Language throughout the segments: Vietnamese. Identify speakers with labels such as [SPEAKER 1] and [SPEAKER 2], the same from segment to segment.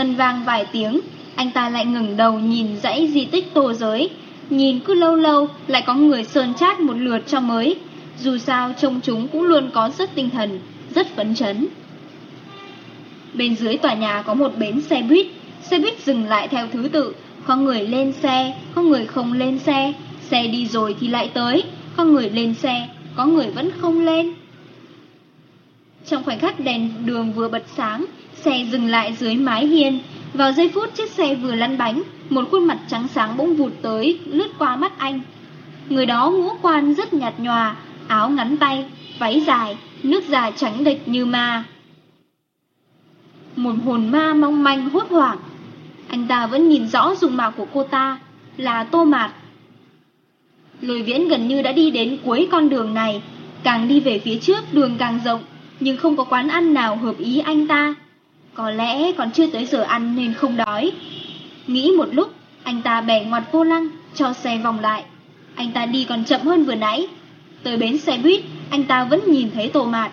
[SPEAKER 1] ngân vang vài tiếng, anh ta lại ngẩng đầu nhìn dãy di tích tô giới. Nhìn cứ lâu lâu lại có người sơn chát một lượt cho mới. Dù sao trông chúng cũng luôn có rất tinh thần, rất phấn chấn. Bên dưới tòa nhà có một bến xe buýt. Xe buýt dừng lại theo thứ tự, có người lên xe, có người không lên xe. Xe đi rồi thì lại tới, có người lên xe, có người vẫn không lên. Trong khoảnh khắc đèn đường vừa bật sáng, Xe dừng lại dưới mái hiên. Vào giây phút chiếc xe vừa lăn bánh Một khuôn mặt trắng sáng bỗng vụt tới Lướt qua mắt anh. Người đó ngũ quan rất nhạt nhòa Áo ngắn tay, váy dài Nước da trắng địch như ma. Một hồn ma mong manh hốt hoảng. Anh ta vẫn nhìn rõ dùng mạo của cô ta Là tô mạt. Lôi viễn gần như đã đi đến cuối con đường này. Càng đi về phía trước đường càng rộng Nhưng không có quán ăn nào hợp ý anh ta. Có lẽ còn chưa tới giờ ăn nên không đói. Nghĩ một lúc, Anh ta bẻ ngoặt vô lăng, Cho xe vòng lại. Anh ta đi còn chậm hơn vừa nãy. Tới bến xe buýt, Anh ta vẫn nhìn thấy tô mạt.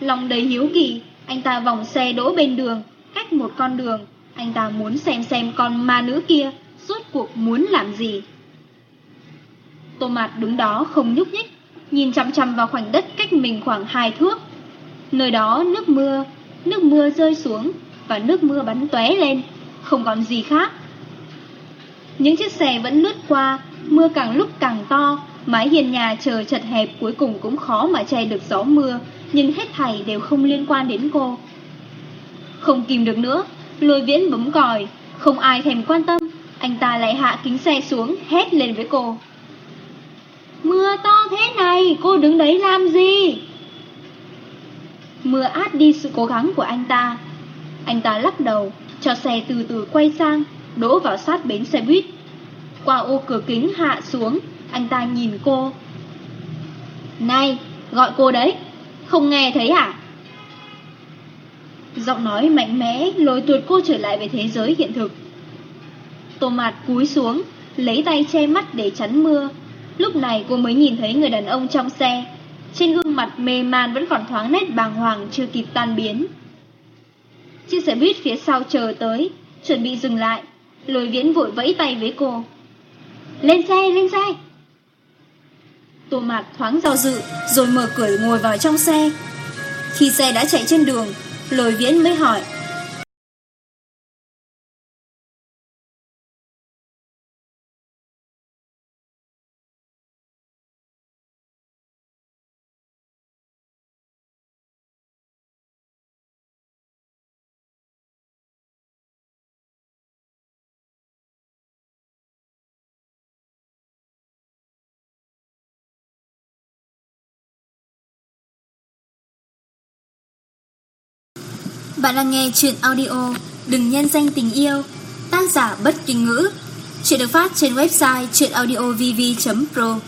[SPEAKER 1] Lòng đầy hiếu kỳ, Anh ta vòng xe đỗ bên đường, Cách một con đường. Anh ta muốn xem xem con ma nữ kia suốt cuộc muốn làm gì. Tô mạt đứng đó không nhúc nhích, Nhìn chăm chăm vào khoảnh đất cách mình khoảng hai thước. Nơi đó nước mưa Nước mưa rơi xuống và nước mưa bắn tóe lên, không còn gì khác. Những chiếc xe vẫn lướt qua, mưa càng lúc càng to, mái hiền nhà chờ chật hẹp cuối cùng cũng khó mà che được gió mưa, nhưng hết thảy đều không liên quan đến cô. Không kìm được nữa, lôi viễn bấm còi, không ai thèm quan tâm, anh ta lại hạ kính xe xuống, hét lên với cô. Mưa to thế này, cô đứng đấy làm gì? Mưa át đi sự cố gắng của anh ta, anh ta lắc đầu, cho xe từ từ quay sang, đỗ vào sát bến xe buýt. Qua ô cửa kính hạ xuống, anh ta nhìn cô. Này, gọi cô đấy, không nghe thấy à? Giọng nói mạnh mẽ lôi tuột cô trở lại về thế giới hiện thực. Tô mạt cúi xuống, lấy tay che mắt để chắn mưa. Lúc này cô mới nhìn thấy người đàn ông trong xe. Trên gương mặt mê man vẫn còn thoáng nét bàng hoàng chưa kịp tan biến. Chiếc xe buýt phía sau chờ tới, chuẩn bị dừng lại. Lôi viễn vội vẫy tay với cô. Lên xe, lên xe! Tô Mạc thoáng do dự, rồi mở cửa ngồi vào trong xe. Khi xe đã chạy trên đường, lôi viễn mới hỏi Bạn đang nghe chuyện audio Đừng nhân danh tình yêu, Tác giả bất kinh ngữ, Chuyện được phát trên website chuyenaudiovv.pro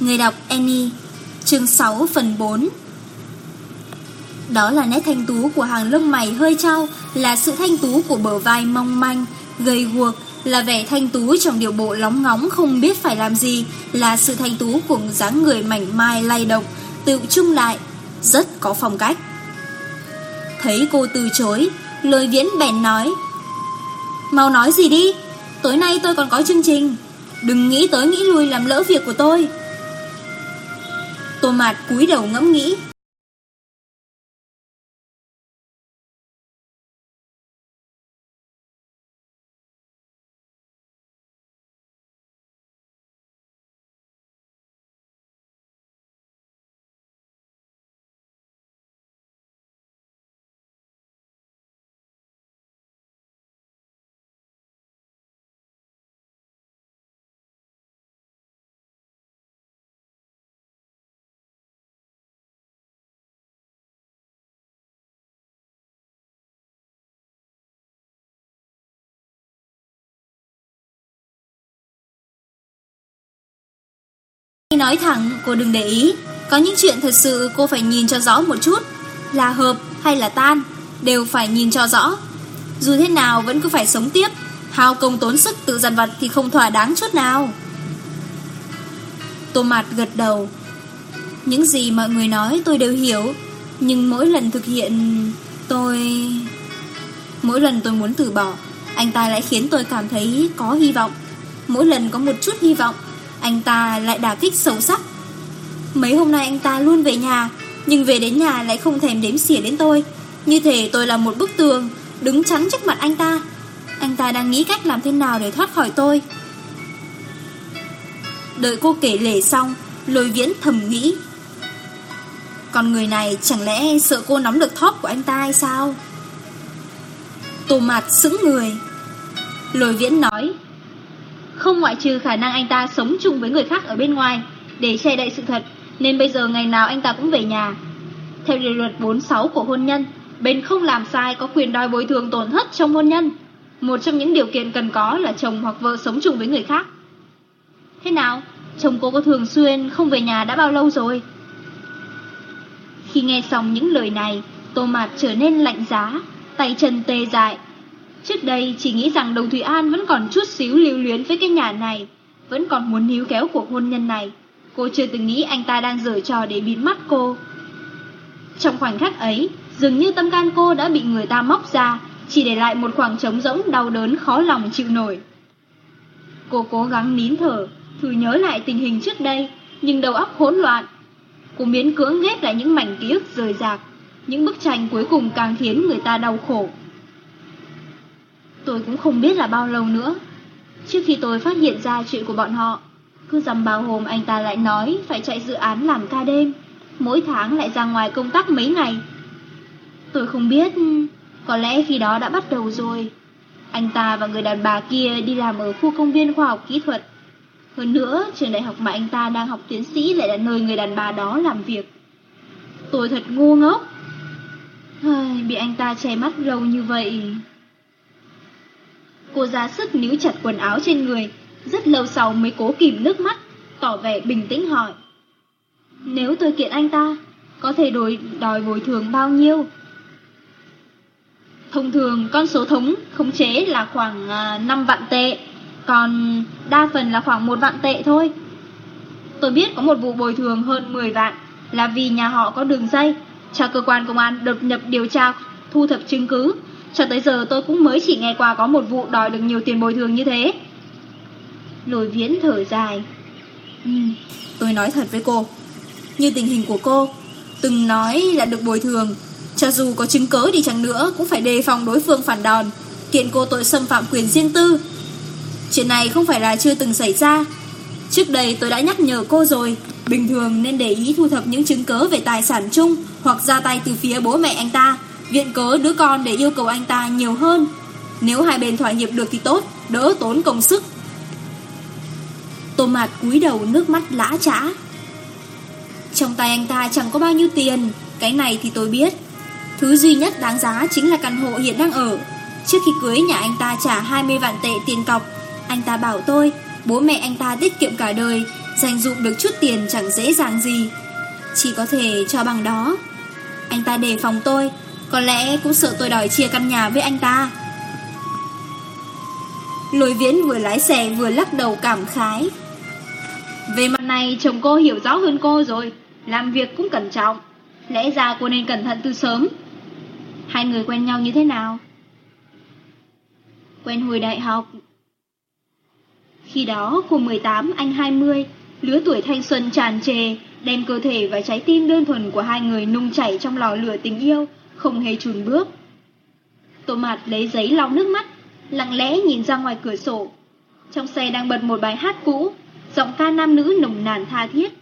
[SPEAKER 1] Người đọc Annie, Chương 6 phần 4 Đó là nét thanh tú của hàng lông mày hơi trao, Là sự thanh tú của bờ vai mong manh, Gầy guộc, Là vẻ thanh tú trong điều bộ lóng ngóng Không biết phải làm gì, Là sự thanh tú của dáng người mảnh mai lay động, Tự trung lại, Rất có phong cách. Thấy cô từ chối lời viễn bèn nói, Mau nói gì đi, Tối nay tôi còn có chương trình, Đừng nghĩ tới nghĩ lui làm lỡ việc của tôi. Tô Mạt cúi đầu ngẫm nghĩ Nói thẳng, cô đừng để ý. Có những chuyện thật sự cô phải nhìn cho rõ một chút. Là hợp hay là tan, Đều phải nhìn cho rõ. Dù thế nào vẫn cứ phải sống tiếp. Hào công tốn sức tự dằn vặt Thì không thỏa đáng chút nào. Tô Mạt gật đầu. Những gì mọi người nói tôi đều hiểu. Nhưng mỗi lần thực hiện, Tôi, Mỗi lần tôi muốn từ bỏ, Anh ta lại khiến tôi cảm thấy có hy vọng. Mỗi lần có một chút hy vọng anh ta lại đả kích sâu sắc. Mấy hôm nay anh ta luôn về nhà, Nhưng về đến nhà lại không thèm đếm xỉa đến tôi. Như thể tôi là một bức tường, Đứng chắn trước mặt anh ta. Anh ta đang nghĩ cách làm thế nào để thoát khỏi tôi. Đợi cô kể lể xong, Lôi viễn thầm nghĩ. Còn người này chẳng lẽ sợ cô nắm được thóp của anh ta hay sao? Tô mặt sững người. Lôi viễn nói không ngoại trừ khả năng anh ta sống chung với người khác ở bên ngoài để che đậy sự thật, nên bây giờ ngày nào anh ta cũng về nhà. Theo điều luật 46 của hôn nhân, bên không làm sai có quyền đòi bồi thường tổn thất trong hôn nhân. Một trong những điều kiện cần có là chồng hoặc vợ sống chung với người khác. Thế nào, chồng cô có thường xuyên không về nhà đã bao lâu rồi? Khi nghe xong những lời này, tô mạt trở nên lạnh giá, tay chân tê dại, Trước đây chỉ nghĩ rằng Đồng Thủy An vẫn còn chút xíu lưu luyến với cái nhà này, vẫn còn muốn níu kéo cuộc hôn nhân này. Cô chưa từng nghĩ anh ta đang giở trò để bịt mắt cô. Trong khoảnh khắc ấy, dường như tâm can cô đã bị người ta móc ra, chỉ để lại một khoảng trống rỗng đau đớn khó lòng chịu nổi. Cô cố gắng nín thở, thử nhớ lại tình hình trước đây, nhưng đầu óc hỗn loạn. Cô miễn cưỡng ghép lại những mảnh ký ức rời rạc, những bức tranh cuối cùng càng khiến người ta đau khổ. Tôi cũng không biết là bao lâu nữa. Trước khi tôi phát hiện ra chuyện của bọn họ, cứ dằm bao hôm anh ta lại nói phải chạy dự án làm ca đêm, mỗi tháng lại ra ngoài công tác mấy ngày. Tôi không biết, có lẽ khi đó đã bắt đầu rồi. Anh ta và người đàn bà kia đi làm ở khu công viên khoa học kỹ thuật. Hơn nữa, trường đại học mà anh ta đang học tiến sĩ lại là nơi người đàn bà đó làm việc. Tôi thật ngu ngốc. Hơi, bị anh ta che mắt lâu như vậy... Cô ra sức níu chặt quần áo trên người, rất lâu sau mới cố kìm nước mắt, tỏ vẻ bình tĩnh hỏi. Nếu tôi kiện anh ta, có thể đổi đòi bồi thường bao nhiêu? Thông thường con số thống khống chế là khoảng à, năm vạn tệ, còn đa phần là khoảng một vạn tệ thôi. Tôi biết có một vụ bồi thường hơn 10 vạn là vì nhà họ có đường dây, cho cơ quan công an đột nhập điều tra, thu thập chứng cứ, cho tới giờ tôi cũng mới chỉ nghe qua có một vụ đòi được nhiều tiền bồi thường như thế. Lôi viễn thở dài. Ừ, tôi nói thật với cô. Như tình hình của cô, từng nói là được bồi thường. Cho dù có chứng cớ đi chăng nữa cũng phải đề phòng đối phương phản đòn, kiện cô tội xâm phạm quyền riêng tư. Chuyện này không phải là chưa từng xảy ra. Trước đây tôi đã nhắc nhở cô rồi, bình thường nên để ý thu thập những chứng cớ về tài sản chung hoặc ra tay từ phía bố mẹ anh ta viện cớ đứa con để yêu cầu anh ta nhiều hơn. Nếu hai bên thỏa hiệp được thì tốt, đỡ tốn công sức. Tô Mạt cúi đầu nước mắt lã trã. Trong tay anh ta chẳng có bao nhiêu tiền, cái này thì tôi biết. Thứ duy nhất đáng giá chính là căn hộ hiện đang ở. Trước khi cưới nhà anh ta trả 20 vạn tệ tiền cọc, anh ta bảo tôi, bố mẹ anh ta tiết kiệm cả đời, dành dụng được chút tiền chẳng dễ dàng gì. Chỉ có thể cho bằng đó. Anh ta đề phòng tôi, có lẽ cũng sợ tôi đòi chia căn nhà với anh ta. Lôi viễn vừa lái xe vừa lắc đầu cảm khái. Về mặt này chồng cô hiểu rõ hơn cô rồi Làm việc cũng cẩn trọng. Lẽ ra cô nên cẩn thận từ sớm. Hai người quen nhau như thế nào? Quen hồi đại học. Khi đó cô 18, anh 20 Lứa tuổi thanh xuân tràn trề Đem cơ thể và trái tim đơn thuần của hai người nung chảy trong lò lửa tình yêu không hề chùn bước. Tô Mạt lấy giấy lau nước mắt, lặng lẽ nhìn ra ngoài cửa sổ. Trong xe đang bật một bài hát cũ, giọng ca nam nữ nồng nàn tha thiết.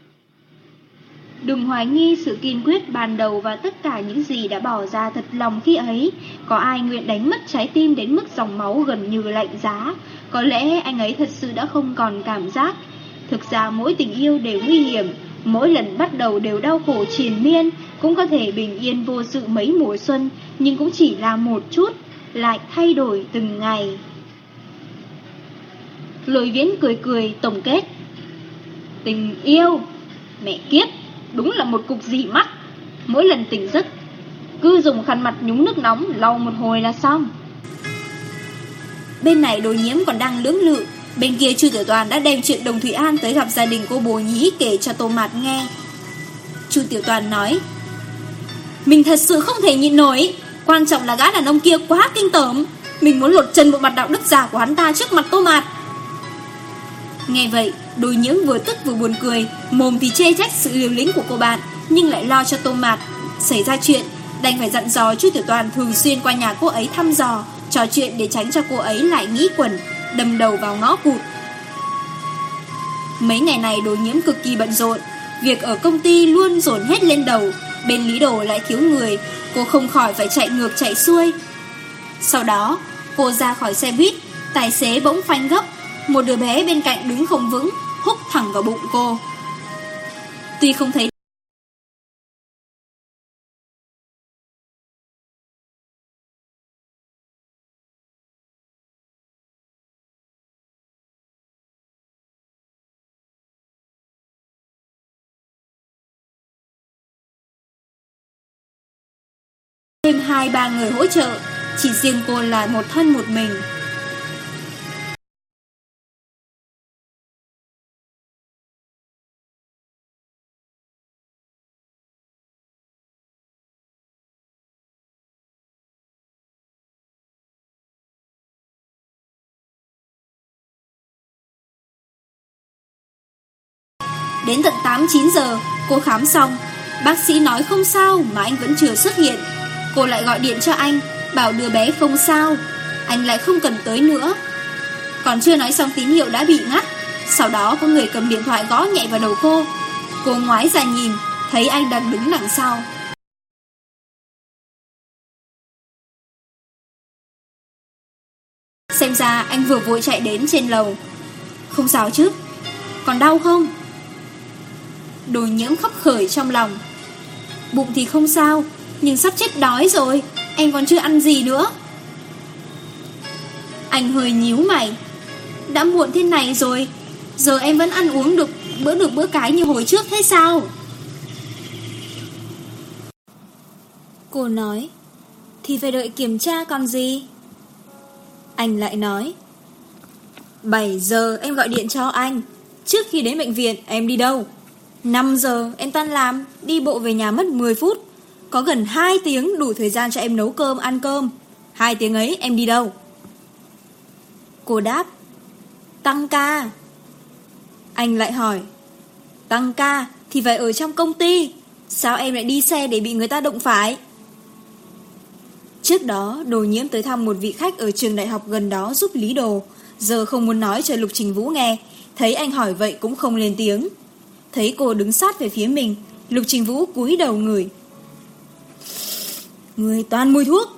[SPEAKER 1] Đừng hoài nghi sự kiên quyết ban đầu và tất cả những gì đã bỏ ra thật lòng khi ấy. Có ai nguyện đánh mất trái tim đến mức dòng máu gần như lạnh giá. Có lẽ anh ấy thật sự đã không còn cảm giác. Thực ra mỗi tình yêu đều nguy hiểm, mỗi lần bắt đầu đều đau khổ triền miên, cũng có thể bình yên vô sự mấy mùa xuân, nhưng cũng chỉ là một chút, lại thay đổi từng ngày. Lôi viễn cười cười tổng kết. Tình yêu, mẹ kiếp, đúng là một cục dị mắt. Mỗi lần tỉnh giấc, cứ dùng khăn mặt nhúng nước nóng lau một hồi là xong. Bên này đồ nhiễm còn đang lưỡng lự, Bên kia Chu Tiểu Toàn đã đem chuyện Đồng Thủy An tới gặp gia đình cô bố nhí kể cho Tô Mạt nghe. Chu Tiểu Toàn nói, mình thật sự không thể nhịn nổi. Quan trọng là gã đàn ông kia quá kinh tởm. Mình muốn lột chân bộ mặt đạo đức giả của hắn ta trước mặt tô mạt. Nghe vậy, Đôi nhưỡng vừa tức vừa buồn cười, Mồm thì chê trách sự liều lĩnh của cô bạn, Nhưng lại lo cho tô mạt. Xảy ra chuyện, Đành phải dặn dò chú Tiểu Toàn thường xuyên qua nhà cô ấy thăm dò, Trò chuyện để tránh cho cô ấy lại nghĩ quẩn, Đâm đầu vào ngõ cụt. Mấy ngày này đồ nhiễm cực kỳ bận rộn, Việc ở công ty luôn dồn hết lên đầu bên Lý Đồ lại thiếu người, cô không khỏi phải chạy ngược chạy xuôi. Sau đó, cô ra khỏi xe buýt, tài xế bỗng phanh gấp, một đứa bé bên cạnh đứng không vững, húc thẳng vào bụng cô. Tuy không thấy hai ba người hỗ trợ Chỉ riêng cô là một thân một mình Đến tận 8-9 giờ, cô khám xong, bác sĩ nói không sao mà anh vẫn chưa xuất hiện. Cô lại gọi điện cho anh, Bảo đứa bé không sao. Anh lại không cần tới nữa. Còn chưa nói xong tín hiệu đã bị ngắt. Sau đó có người cầm điện thoại gõ nhẹ vào đầu cô. Cô ngoái ra nhìn, Thấy anh đang đứng đằng sau. Xem ra anh vừa vội chạy đến trên lầu. Không sao chứ? Còn đau không? Đồ nhiễm khóc khởi trong lòng. Bụng thì không sao nhưng sắp chết đói rồi Em còn chưa ăn gì nữa. Anh hơi nhíu mày. Đã muộn thế này rồi, Giờ em vẫn ăn uống được, bữa được bữa cái như hồi trước thế sao? Cô nói, Thì phải đợi kiểm tra còn gì? Anh lại nói 7 giờ em gọi điện cho anh, Trước khi đến bệnh viện em đi đâu? 5 giờ em tan làm, Đi bộ về nhà mất 10 phút. Có gần 2 tiếng đủ thời gian cho em nấu cơm, ăn cơm. Hai tiếng ấy, em đi đâu? Cô đáp, Tăng ca. Anh lại hỏi, Tăng ca, thì phải ở trong công ty. Sao em lại đi xe để bị người ta động phải? Trước đó, đồ nhiễm tới thăm một vị khách Ở trường đại học gần đó giúp lý đồ. Giờ không muốn nói cho Lục Trình Vũ nghe. Thấy anh hỏi vậy cũng không lên tiếng. Thấy cô đứng sát về phía mình, Lục Trình Vũ cúi đầu người Người toàn mùi thuốc.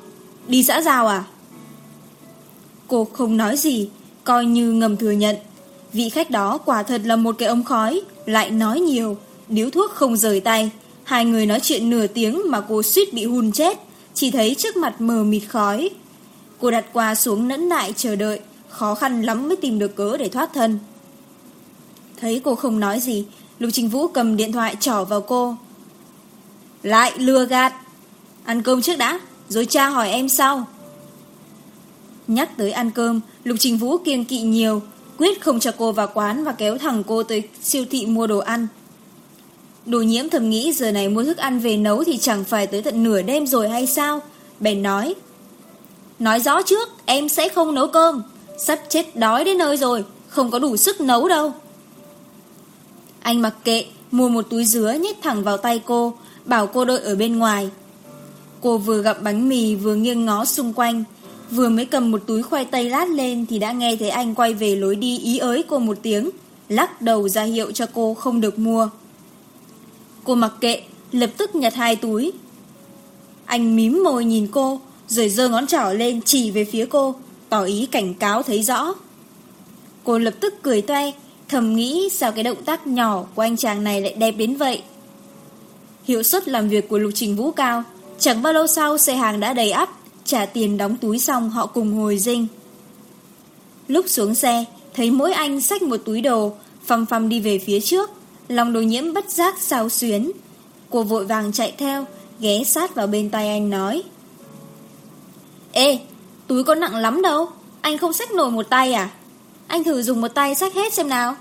[SPEAKER 1] Đi xã giao à? Cô không nói gì, Coi như ngầm thừa nhận. Vị khách đó quả thật là một cái ông khói, Lại nói nhiều. Điếu thuốc không rời tay. Hai người nói chuyện nửa tiếng mà cô suýt bị hun chết. Chỉ thấy trước mặt mờ mịt khói. Cô đặt qua xuống nẫn nại chờ đợi, Khó khăn lắm mới tìm được cớ để thoát thân. Thấy cô không nói gì, Lục Trình Vũ cầm điện thoại trỏ vào cô. Lại lừa gạt. Ăn cơm trước đã, Rồi cha hỏi em sau. Nhắc tới ăn cơm, Lục Trình Vũ kiêng kỵ nhiều, Quyết không cho cô vào quán Và kéo thẳng cô tới siêu thị mua đồ ăn. Đồ nhiễm thầm nghĩ Giờ này mua thức ăn về nấu Thì chẳng phải tới tận nửa đêm rồi hay sao? Bèn nói Nói rõ trước, em sẽ không nấu cơm. Sắp chết đói đến nơi rồi, Không có đủ sức nấu đâu. Anh mặc kệ, Mua một túi dứa nhét thẳng vào tay cô, Bảo cô đợi ở bên ngoài. Cô vừa gặp bánh mì, vừa nghiêng ngó xung quanh. Vừa mới cầm một túi khoai tây lát lên Thì đã nghe thấy anh quay về lối đi ý ới cô một tiếng, Lắc đầu ra hiệu cho cô không được mua. Cô mặc kệ, Lập tức nhặt hai túi. Anh mím môi nhìn cô, Rồi dơ ngón trỏ lên chỉ về phía cô, Tỏ ý cảnh cáo thấy rõ. Cô lập tức cười toe, Thầm nghĩ sao cái động tác nhỏ Của anh chàng này lại đẹp đến vậy. Hiệu suất làm việc của Lục Trình Vũ cao Chẳng bao lâu sau, xe hàng đã đầy ắp, Trả tiền đóng túi xong, họ cùng hồi dinh. Lúc xuống xe, Thấy mỗi anh xách một túi đồ, Phăm phăm đi về phía trước, Lòng đồ nhiễm bất giác sao xuyến. Cô vội vàng chạy theo, Ghé sát vào bên tay anh nói. Ê, Túi có nặng lắm đâu, Anh không xách nổi một tay à? Anh thử dùng một tay xách hết xem nào.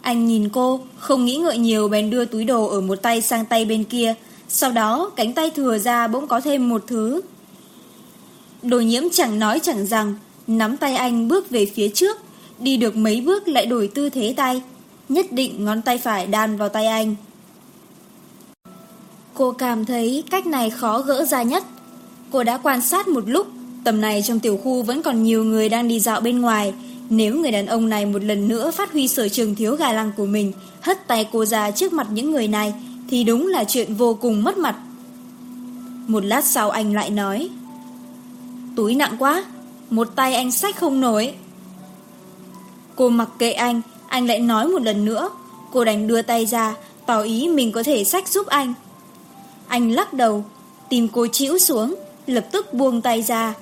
[SPEAKER 1] Anh nhìn cô, Không nghĩ ngợi nhiều bèn đưa túi đồ Ở một tay sang tay bên kia
[SPEAKER 2] sau đó, cánh tay thừa ra bỗng có thêm một thứ. Đồ nhiễm chẳng nói chẳng rằng, Nắm tay anh bước về phía trước, Đi được mấy bước lại đổi tư thế tay. Nhất định ngón tay phải đan vào tay anh. Cô cảm thấy cách này khó gỡ ra nhất. Cô đã quan sát một lúc, Tầm này trong tiểu khu vẫn còn nhiều người đang đi dạo bên ngoài. Nếu người đàn ông này một lần nữa phát huy sở trường thiếu gà lăng của mình, Hất tay cô ra trước mặt những người này thì đúng là chuyện vô cùng mất mặt. Một lát sau anh lại nói, Túi nặng quá, Một tay anh sách không nổi. Cô mặc kệ anh Anh lại nói một lần nữa. Cô đành đưa tay ra, Tỏ ý mình có thể sách giúp anh. Anh lắc đầu, Tìm cô chĩu xuống, Lập tức buông tay ra.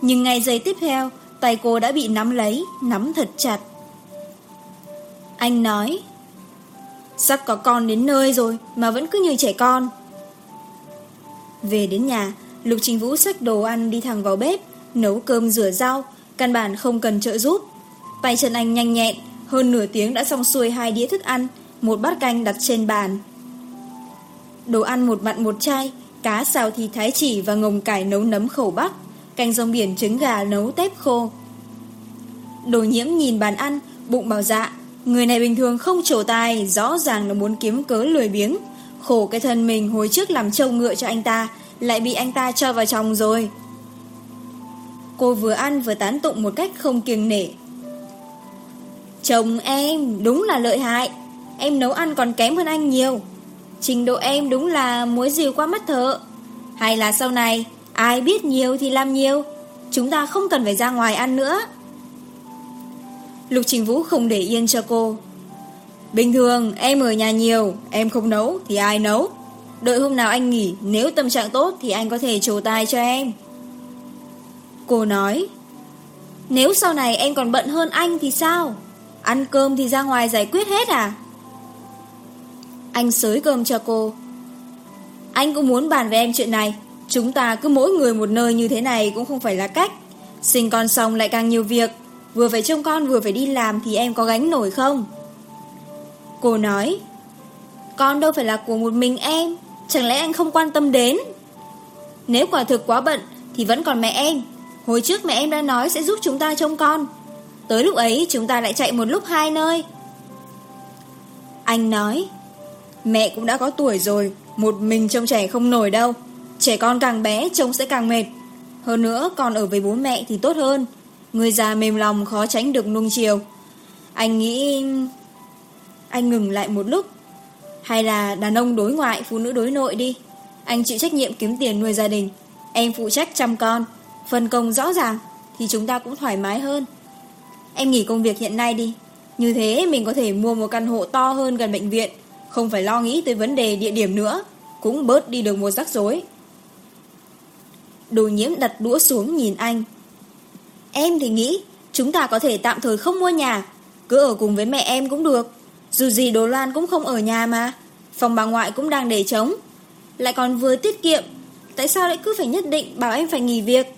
[SPEAKER 2] Nhưng ngay giây tiếp theo, Tay cô đã bị nắm lấy, Nắm thật chặt. Anh nói Sắp có con đến nơi rồi mà vẫn cứ như trẻ con. Về đến nhà, Lục Trình Vũ xách đồ ăn đi thẳng vào bếp, nấu cơm rửa rau, căn bản không cần trợ giúp. Tay chân anh nhanh nhẹn, hơn nửa tiếng đã xong xuôi hai đĩa thức ăn, một bát canh đặt trên bàn. Đồ ăn một mặn một chai, cá xào thịt thái chỉ và ngồng cải nấu nấm khẩu bắc, canh rong biển trứng gà nấu tép khô. Đồ nhiễm nhìn bàn ăn, bụng bảo dạ, Người này bình thường không trổ tài, rõ ràng là muốn kiếm cớ lười biếng. Khổ cái thân mình hồi trước làm trâu ngựa cho anh ta, lại bị anh ta cho vào chồng rồi. Cô vừa ăn vừa tán tụng một cách không kiêng nể. Chồng em đúng là lợi hại, em nấu ăn còn kém hơn anh nhiều. Trình độ em đúng là muối dìu qua mắt thợ. Hay là sau này, ai biết nhiều thì làm nhiều, chúng ta không cần phải ra ngoài ăn nữa. Lục Trình Vũ không để yên cho cô. Bình thường, em ở nhà nhiều, Em không nấu thì ai nấu? Đợi hôm nào anh nghỉ, Nếu tâm trạng tốt thì anh có thể trổ tài cho em. Cô nói, Nếu sau này em còn bận hơn anh thì sao? Ăn cơm thì ra ngoài giải quyết hết à? Anh xới cơm cho cô. Anh cũng muốn bàn với em chuyện này. Chúng ta cứ mỗi người một nơi như thế này Cũng không phải là cách. Sinh con xong lại càng nhiều việc. Vừa phải trông con vừa phải đi làm Thì em có gánh nổi không? Cô nói, Con đâu phải là của một mình em, Chẳng lẽ anh không quan tâm đến? Nếu quả thực quá bận Thì vẫn còn mẹ em, Hồi trước mẹ em đã nói sẽ giúp chúng ta trông con, Tới lúc ấy chúng ta lại chạy một lúc hai nơi. Anh nói, Mẹ cũng đã có tuổi rồi, Một mình trông trẻ không nổi đâu, Trẻ con càng bé trông sẽ càng mệt, Hơn nữa còn ở với bố mẹ thì tốt hơn. Người già mềm lòng khó tránh được nuông chiều. Anh nghĩ... Anh ngừng lại một lúc. Hay là đàn ông đối ngoại, phụ nữ đối nội đi. Anh chịu trách nhiệm kiếm tiền nuôi gia đình. Em phụ trách chăm con. Phân công rõ ràng thì chúng ta cũng thoải mái hơn. Em nghỉ công việc hiện nay đi. Như thế mình có thể mua một căn hộ to hơn gần bệnh viện. Không phải lo nghĩ tới vấn đề địa điểm nữa. Cũng bớt đi được một rắc rối. Đồ nhiễm đặt đũa xuống nhìn anh Em thì nghĩ chúng ta có thể tạm thời không mua nhà, cứ ở cùng với mẹ em cũng được. Dù gì Đồ Loan cũng không ở nhà mà, phòng bà ngoại cũng đang để trống. Lại còn vừa tiết kiệm, tại sao lại cứ phải nhất định bảo em phải nghỉ việc?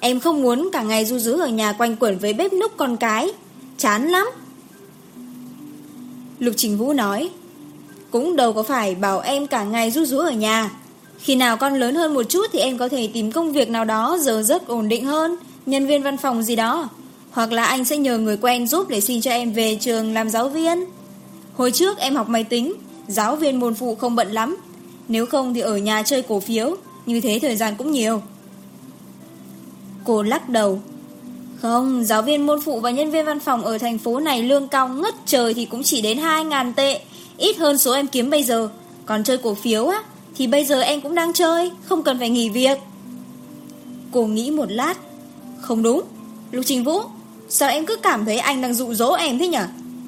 [SPEAKER 2] Em không muốn cả ngày du dứ ở nhà quanh quẩn với bếp núc con cái, chán lắm. Lục Trình Vũ nói, cũng đâu có phải bảo em cả ngày du rú ở nhà. Khi nào con lớn hơn một chút thì em có thể tìm công việc nào đó giờ rất ổn định hơn nhân viên văn phòng gì đó. Hoặc là anh sẽ nhờ người quen giúp để xin cho em về trường làm giáo viên. Hồi trước em học máy tính Giáo viên môn phụ không bận lắm. Nếu không thì ở nhà chơi cổ phiếu Như thế thời gian cũng nhiều. Cô lắc đầu. Không, giáo viên môn phụ và nhân viên văn phòng Ở thành phố này lương cao ngất trời Thì cũng chỉ đến 2.000 tệ Ít hơn số em kiếm bây giờ. Còn chơi cổ phiếu á Thì bây giờ em cũng đang chơi Không cần phải nghỉ việc. Cô nghĩ một lát. Không đúng. Lục Trình Vũ, Sao em cứ cảm thấy anh đang dụ dỗ em thế nhỉ?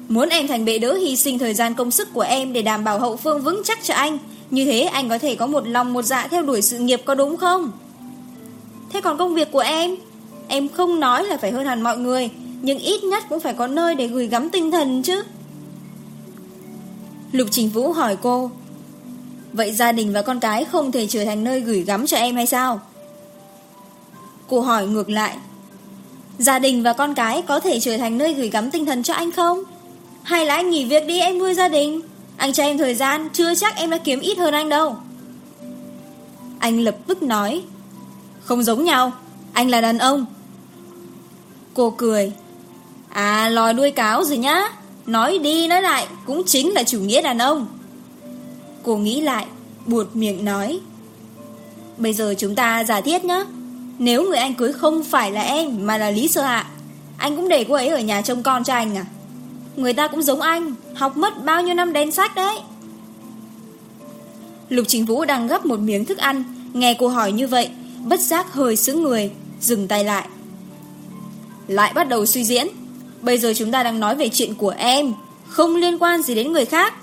[SPEAKER 2] Muốn em thành bệ đỡ hy sinh thời gian công sức của em Để đảm bảo hậu phương vững chắc cho anh, Như thế anh có thể có một lòng một dạ Theo đuổi sự nghiệp có đúng không? Thế còn công việc của em? Em không nói là phải hơn hẳn mọi người, Nhưng ít nhất cũng phải có nơi để gửi gắm tinh thần chứ. Lục Trình Vũ hỏi cô, Vậy gia đình và con cái không thể trở thành nơi gửi gắm cho em hay sao? Cô hỏi ngược lại Gia đình và con cái có thể trở thành nơi gửi gắm tinh thần cho anh không? Hay là anh nghỉ việc đi em nuôi gia đình? Anh cho em thời gian, chưa chắc em đã kiếm ít hơn anh đâu. Anh lập tức nói. Không giống nhau, anh là đàn ông. Cô cười. À, lòi đuôi cáo rồi nhá. Nói đi nói lại, cũng chính là chủ nghĩa đàn ông. Cô nghĩ lại, buột miệng nói. Bây giờ chúng ta giả thiết nhé. Nếu người anh cưới không phải là em, Mà là Lý Sơ Hạ, Anh cũng để cô ấy ở nhà trông con cho anh à? Người ta cũng giống anh, Học mất bao nhiêu năm đen sách đấy. Lục Chính Vũ đang gấp một miếng thức ăn, Nghe cô hỏi như vậy, Bất giác hơi sững người, Dừng tay lại. Lại bắt đầu suy diễn. Bây giờ chúng ta đang nói về chuyện của em, Không liên quan gì đến người khác.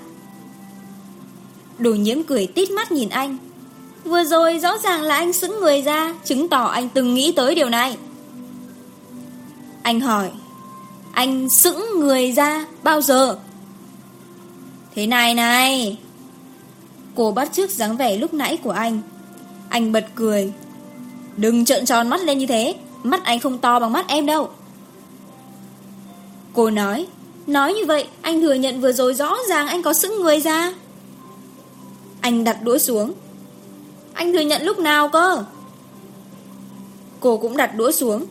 [SPEAKER 2] Đồ nhiễm cười tít mắt nhìn anh. Vừa rồi rõ ràng là anh xứng người ra, Chứng tỏ anh từng nghĩ tới điều này. Anh hỏi, Anh xứng người ra bao giờ? Thế này này. Cô bắt trước dáng vẻ lúc nãy của anh. Anh bật cười. Đừng trợn tròn mắt lên như thế, Mắt anh không to bằng mắt em đâu. Cô nói Nói như vậy, anh thừa nhận vừa rồi rõ ràng anh có sững người ra. Anh đặt đũa xuống. Anh thừa nhận lúc nào cơ? Cô cũng đặt đũa xuống.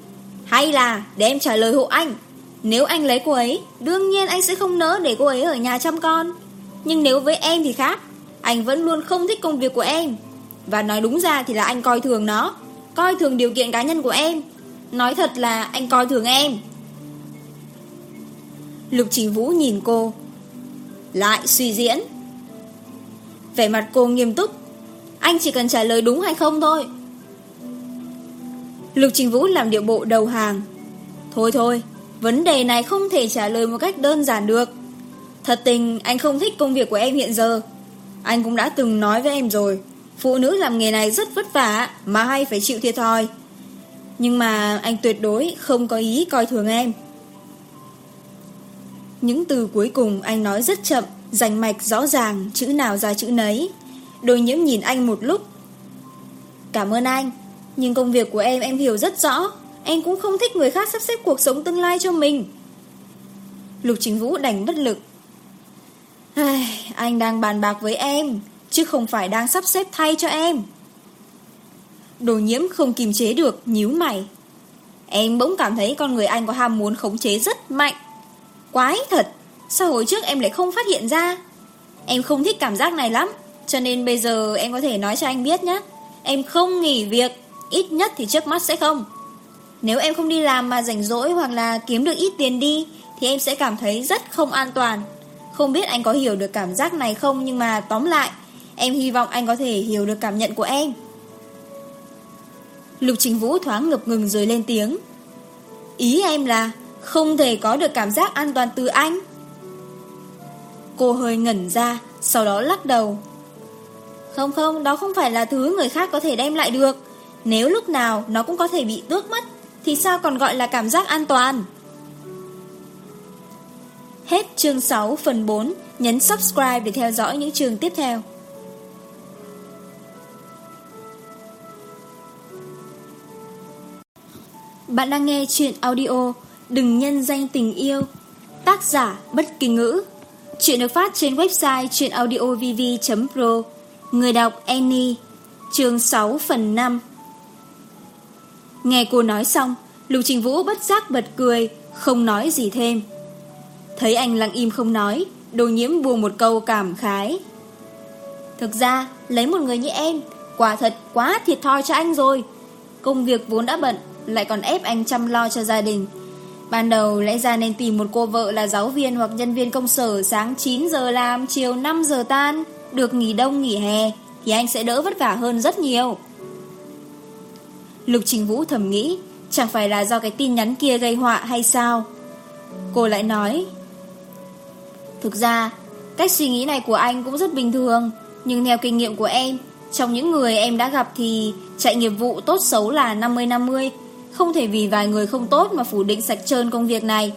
[SPEAKER 2] Hay là để em trả lời hộ anh. Nếu anh lấy cô ấy, Đương nhiên anh sẽ không nỡ để cô ấy ở nhà chăm con. Nhưng nếu với em thì khác. Anh vẫn luôn không thích công việc của em. Và nói đúng ra thì là anh coi thường nó. Coi thường điều kiện cá nhân của em. Nói thật là anh coi thường em. Lục Chỉ Vũ nhìn cô. Lại suy diễn. Vẻ mặt cô nghiêm túc. Anh chỉ cần trả lời đúng hay không thôi. Lục Trình Vũ làm điệu bộ đầu hàng. Thôi thôi, Vấn đề này không thể trả lời một cách đơn giản được. Thật tình, anh không thích công việc của em hiện giờ. Anh cũng đã từng nói với em rồi, Phụ nữ làm nghề này rất vất vả, Mà hay phải chịu thiệt thòi. Nhưng mà anh tuyệt đối không có ý coi thường em. Những từ cuối cùng anh nói rất chậm dành mạch rõ ràng, Chữ nào ra chữ nấy. Đôi nhiễm nhìn anh một lúc. Cảm ơn anh Nhưng công việc của em em hiểu rất rõ. Em cũng không thích người khác sắp xếp cuộc sống tương lai cho mình. Lục Chính Vũ đành bất lực. Ai, Anh đang bàn bạc với em Chứ không phải đang sắp xếp thay cho em. Đồ nhiễm không kiềm chế được Nhíu mày. Em bỗng cảm thấy con người anh có ham muốn khống chế rất mạnh. Quái thật Sao hồi trước em lại không phát hiện ra? Em không thích cảm giác này lắm. Cho nên bây giờ em có thể nói cho anh biết nhé Em không nghỉ việc, Ít nhất thì trước mắt sẽ không. Nếu em không đi làm mà rảnh rỗi Hoặc là kiếm được ít tiền đi, Thì em sẽ cảm thấy rất không an toàn. Không biết anh có hiểu được cảm giác này không, Nhưng mà tóm lại, Em hy vọng anh có thể hiểu được cảm nhận của em. Lục Trình Vũ thoáng ngập ngừng rồi lên tiếng. Ý em là Không thể có được cảm giác an toàn từ anh. Cô hơi ngẩn ra, Sau đó lắc đầu. Không không, đó không phải là thứ người khác có thể đem lại được. Nếu lúc nào nó cũng có thể bị tước mất, thì sao còn gọi là cảm giác an toàn? Hết chương 6 phần 4, nhấn subscribe để theo dõi những chương tiếp theo. Bạn đang nghe chuyện audio Đừng nhân danh tình yêu Tác giả bất kỳ ngữ Chuyện được phát trên website chuyenaudiovv.pro Người đọc Annie chương 6 phần 5 Nghe cô nói xong Lục Trình Vũ bất giác bật cười Không nói gì thêm. Thấy anh lặng im không nói Đồ nhiễm buồn một câu cảm khái. Thực ra lấy một người như em Quả thật quá thiệt thòi cho anh rồi. Công việc vốn đã bận Lại còn ép anh chăm lo cho gia đình. Ban đầu lẽ ra nên tìm một cô vợ là giáo viên hoặc nhân viên công sở sáng 9 giờ làm, chiều 5 giờ tan được nghỉ đông nghỉ hè thì anh sẽ đỡ vất vả hơn rất nhiều. Lục Trình Vũ thầm nghĩ, chẳng phải là do cái tin nhắn kia gây họa hay sao? Cô lại nói, Thực ra, cách suy nghĩ này của anh cũng rất bình thường, nhưng theo kinh nghiệm của em, trong những người em đã gặp thì chạy nghiệp vụ tốt xấu là 50-50, không thể vì vài người không tốt mà phủ định sạch trơn công việc này.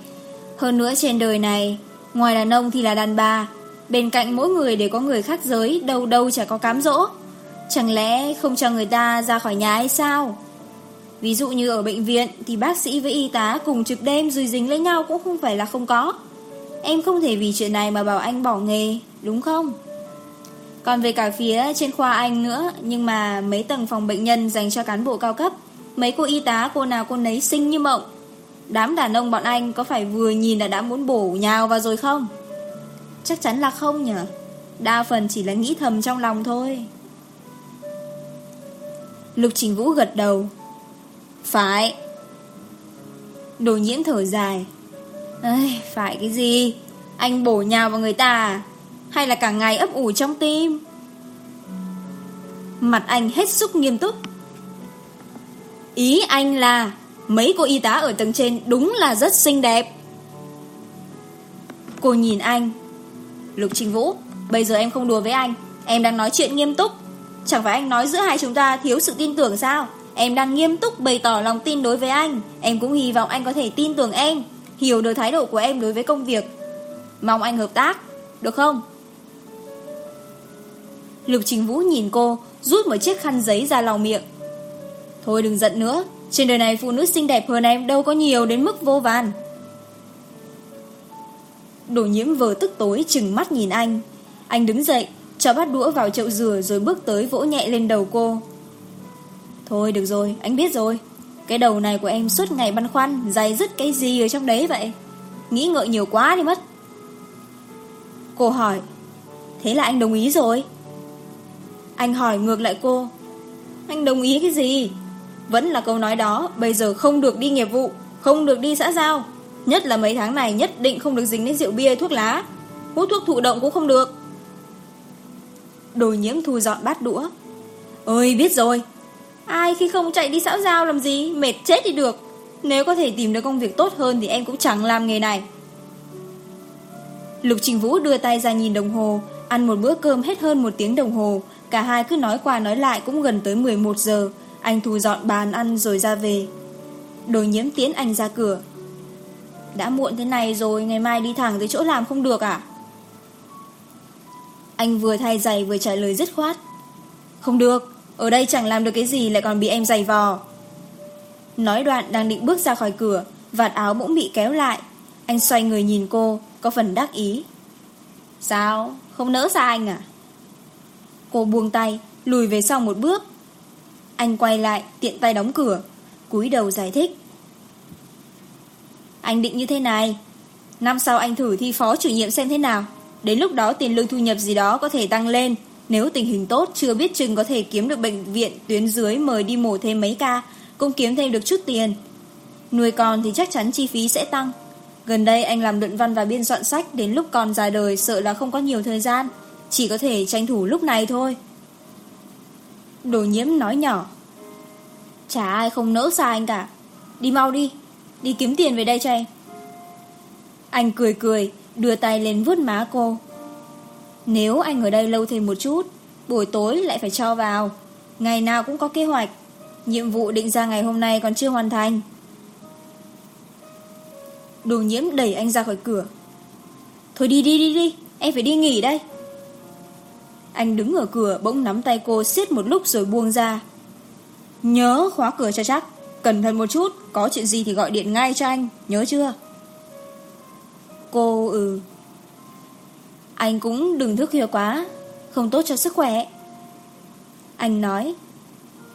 [SPEAKER 2] Hơn nữa trên đời này, ngoài đàn ông thì là đàn bà, Bên cạnh mỗi người đều có người khác giới, Đâu đâu chả có cám dỗ. Chẳng lẽ không cho người ta ra khỏi nhà hay sao? Ví dụ như ở bệnh viện Thì bác sĩ với y tá cùng trực đêm Rồi dính lấy nhau cũng không phải là không có. Em không thể vì chuyện này mà bảo anh bỏ nghề, Đúng không? Còn về cả phía trên khoa anh nữa, Nhưng mà mấy tầng phòng bệnh nhân Dành cho cán bộ cao cấp, Mấy cô y tá cô nào cô nấy xinh như mộng. Đám đàn ông bọn anh có phải vừa nhìn là đã muốn bổ nhào vào rồi không? Chắc chắn là không nhở Đa phần chỉ là nghĩ thầm trong lòng thôi. Lục Trình Vũ gật đầu. Phải. Đồ nhiễm thở dài. Ây, Phải cái gì? Anh bổ nhào vào người ta à? Hay là cả ngày ấp ủ trong tim? Mặt anh hết sức nghiêm túc. Ý anh là Mấy cô y tá ở tầng trên đúng là rất xinh đẹp. Cô nhìn anh. Lục Trình Vũ, Bây giờ em không đùa với anh, Em đang nói chuyện nghiêm túc. Chẳng phải anh nói giữa hai chúng ta thiếu sự tin tưởng sao? Em đang nghiêm túc bày tỏ lòng tin đối với anh, Em cũng hy vọng anh có thể tin tưởng em, Hiểu được thái độ của em đối với công việc. Mong anh hợp tác, Được không? Lục Trình Vũ nhìn cô, Rút một chiếc khăn giấy ra lòng miệng. Thôi đừng giận nữa, Trên đời này phụ nữ xinh đẹp hơn em đâu có nhiều đến mức vô vàn. Đồ nhiễm vờ tức tối chừng mắt nhìn anh. Anh đứng dậy, Cho bát đũa vào chậu dừa rồi bước tới vỗ nhẹ lên đầu cô. Thôi được rồi, anh biết rồi. Cái đầu này của em suốt ngày băn khoăn, dày dứt cái gì ở trong đấy vậy? Nghĩ ngợi nhiều quá đi mất. Cô hỏi, Thế là anh đồng ý rồi? Anh hỏi ngược lại cô, Anh đồng ý cái gì? Vẫn là câu nói đó, Bây giờ không được đi nghiệp vụ, Không được đi xã giao. Nhất là mấy tháng này nhất định không được dính đến rượu bia, thuốc lá. Hút thuốc thụ động cũng không được. Đồ nhiễm thu dọn bát đũa. Ơi biết rồi. Ai khi không chạy đi xã giao làm gì? Mệt chết thì được. Nếu có thể tìm được công việc tốt hơn Thì em cũng chẳng làm nghề này. Lục Trình Vũ đưa tay ra nhìn đồng hồ, Ăn một bữa cơm hết hơn một tiếng đồng hồ. Cả hai cứ nói qua nói lại cũng gần tới 11 giờ. Anh thu dọn bàn ăn rồi ra về. Đồ nhiễm tiến anh ra cửa. Đã muộn thế này rồi, Ngày mai đi thẳng tới chỗ làm không được à? Anh vừa thay giày vừa trả lời dứt khoát. Không được, Ở đây chẳng làm được cái gì lại còn bị em giày vò. Nói đoạn đang định bước ra khỏi cửa, Vạt áo bỗng bị kéo lại. Anh xoay người nhìn cô, Có phần đắc ý. Sao? Không nỡ ra anh à? Cô buông tay, Lùi về sau một bước. Anh quay lại, tiện tay đóng cửa, cúi đầu giải thích. Anh định như thế này. Năm sau anh thử thi phó chủ nhiệm xem thế nào. Đến lúc đó tiền lương thu nhập gì đó có thể tăng lên. Nếu tình hình tốt, Chưa biết chừng có thể kiếm được bệnh viện, Tuyến dưới mời đi mổ thêm mấy ca, Cũng kiếm thêm được chút tiền. Nuôi con thì chắc chắn chi phí sẽ tăng. Gần đây anh làm luận văn và biên soạn sách, Đến lúc còn dài đời sợ là không có nhiều thời gian. Chỉ có thể tranh thủ lúc này thôi. Đồ nhiễm nói nhỏ. Chả ai không nỡ xa anh cả. Đi mau đi. Đi kiếm tiền về đây cho em. Anh cười cười, Đưa tay lên vuốt má cô. Nếu anh ở đây lâu thêm một chút, Buổi tối lại phải cho vào. Ngày nào cũng có kế hoạch. Nhiệm vụ định ra ngày hôm nay còn chưa hoàn thành. Đồ nhiễm đẩy anh ra khỏi cửa. Thôi đi đi đi đi. Em phải đi nghỉ đây. Anh đứng ở cửa bỗng nắm tay cô xiết một lúc rồi buông ra. Nhớ khóa cửa cho chắc. Cẩn thận một chút, Có chuyện gì thì gọi điện ngay cho anh, Nhớ chưa? Cô ừ. Anh cũng đừng thức khuya quá, Không tốt cho sức khỏe. Anh nói,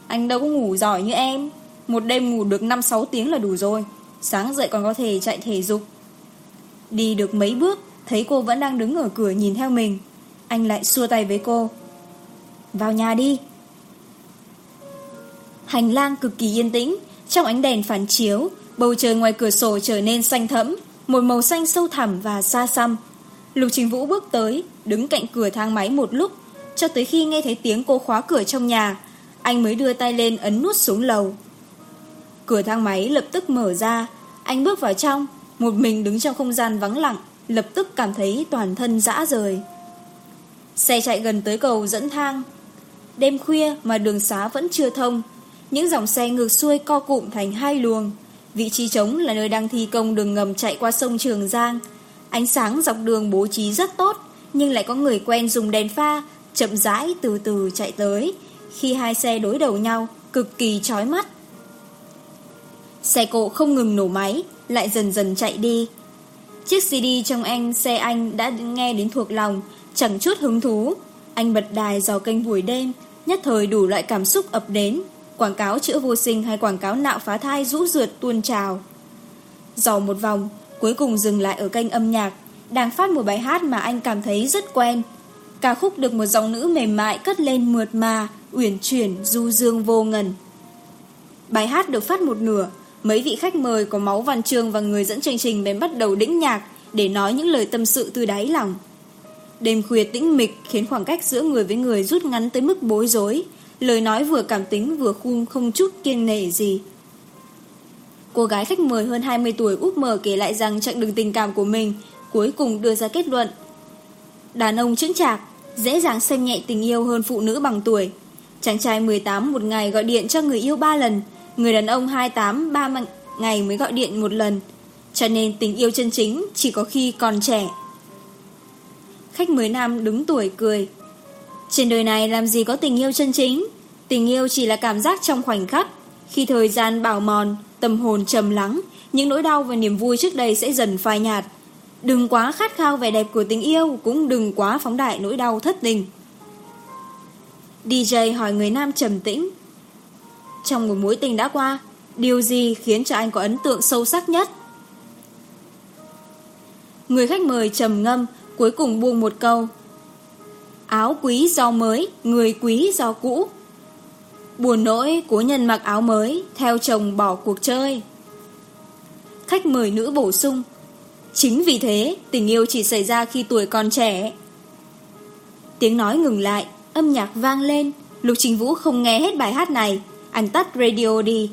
[SPEAKER 2] Anh đâu có ngủ giỏi như em, Một đêm ngủ được 5-6 tiếng là đủ rồi, Sáng dậy còn có thể chạy thể dục. Đi được mấy bước, Thấy cô vẫn đang đứng ở cửa nhìn theo mình, Anh lại xua tay với cô. Vào nhà đi. Hành lang cực kỳ yên tĩnh trong ánh đèn phản chiếu, bầu trời ngoài cửa sổ trở nên xanh thẫm, một màu xanh sâu thẳm và xa xăm. Lục Trình Vũ bước tới, đứng cạnh cửa thang máy một lúc, cho tới khi nghe thấy tiếng cô khóa cửa trong nhà, anh mới đưa tay lên ấn nút xuống lầu. Cửa thang máy lập tức mở ra, anh bước vào trong, một mình đứng trong không gian vắng lặng, lập tức cảm thấy toàn thân dã rời. Xe chạy gần tới cầu dẫn thang. Đêm khuya mà đường xá vẫn chưa thông, những dòng xe ngược xuôi co cụm thành hai luồng. Vị trí trống là nơi đang thi công đường ngầm chạy qua sông Trường Giang. Ánh sáng dọc đường bố trí rất tốt, nhưng lại có người quen dùng đèn pha, chậm rãi từ từ chạy tới. Khi hai xe đối đầu nhau, cực kỳ chói mắt. Xe cộ không ngừng nổ máy, lại dần dần chạy đi. Chiếc CD trong anh, xe anh đã nghe đến thuộc lòng, chẳng chút hứng thú. Anh bật đài dò kênh buổi đêm, nhất thời đủ loại cảm xúc ập đến quảng cáo chữa vô sinh hay quảng cáo nạo phá thai rũ rượt tuôn trào. Dò một vòng, cuối cùng dừng lại ở kênh âm nhạc, đang phát một bài hát mà anh cảm thấy rất quen. Ca khúc được một giọng nữ mềm mại cất lên mượt mà, uyển chuyển, du dương vô ngần. Bài hát được phát một nửa, mấy vị khách mời có máu văn chương và người dẫn chương trình bèn bắt đầu đĩnh nhạc để nói những lời tâm sự từ đáy lòng. Đêm khuya tĩnh mịch khiến khoảng cách giữa người với người rút ngắn tới mức bối rối, lời nói vừa cảm tính vừa khun không chút kiên nể gì. Cô gái khách mời hơn 20 tuổi úp mở kể lại rằng chặng đường tình cảm của mình, cuối cùng đưa ra kết luận. Đàn ông chững chạc, dễ dàng xem nhẹ tình yêu hơn phụ nữ bằng tuổi. Chàng trai 18 một ngày gọi điện cho người yêu 3 lần, người đàn ông 28 3 ngày mới gọi điện một lần. Cho nên tình yêu chân chính chỉ có khi còn trẻ. Khách mười nam đứng tuổi cười, trên đời này làm gì có tình yêu chân chính. Tình yêu chỉ là cảm giác trong khoảnh khắc. Khi thời gian bảo mòn, Tâm hồn trầm lắng, Những nỗi đau và niềm vui trước đây sẽ dần phai nhạt. Đừng quá khát khao vẻ đẹp của tình yêu, Cũng đừng quá phóng đại nỗi đau thất tình. DJ hỏi người nam trầm tĩnh. Trong một mối tình đã qua, Điều gì khiến cho anh có ấn tượng sâu sắc nhất? Người khách mời trầm ngâm, Cuối cùng buông một câu áo quý do mới, người quý do cũ. Buồn nỗi cố nhân mặc áo mới, theo chồng bỏ cuộc chơi. Khách mời nữ bổ sung, chính vì thế tình yêu chỉ xảy ra khi tuổi còn trẻ. Tiếng nói ngừng lại, âm nhạc vang lên, Lục Trình Vũ không nghe hết bài hát này, anh tắt radio đi.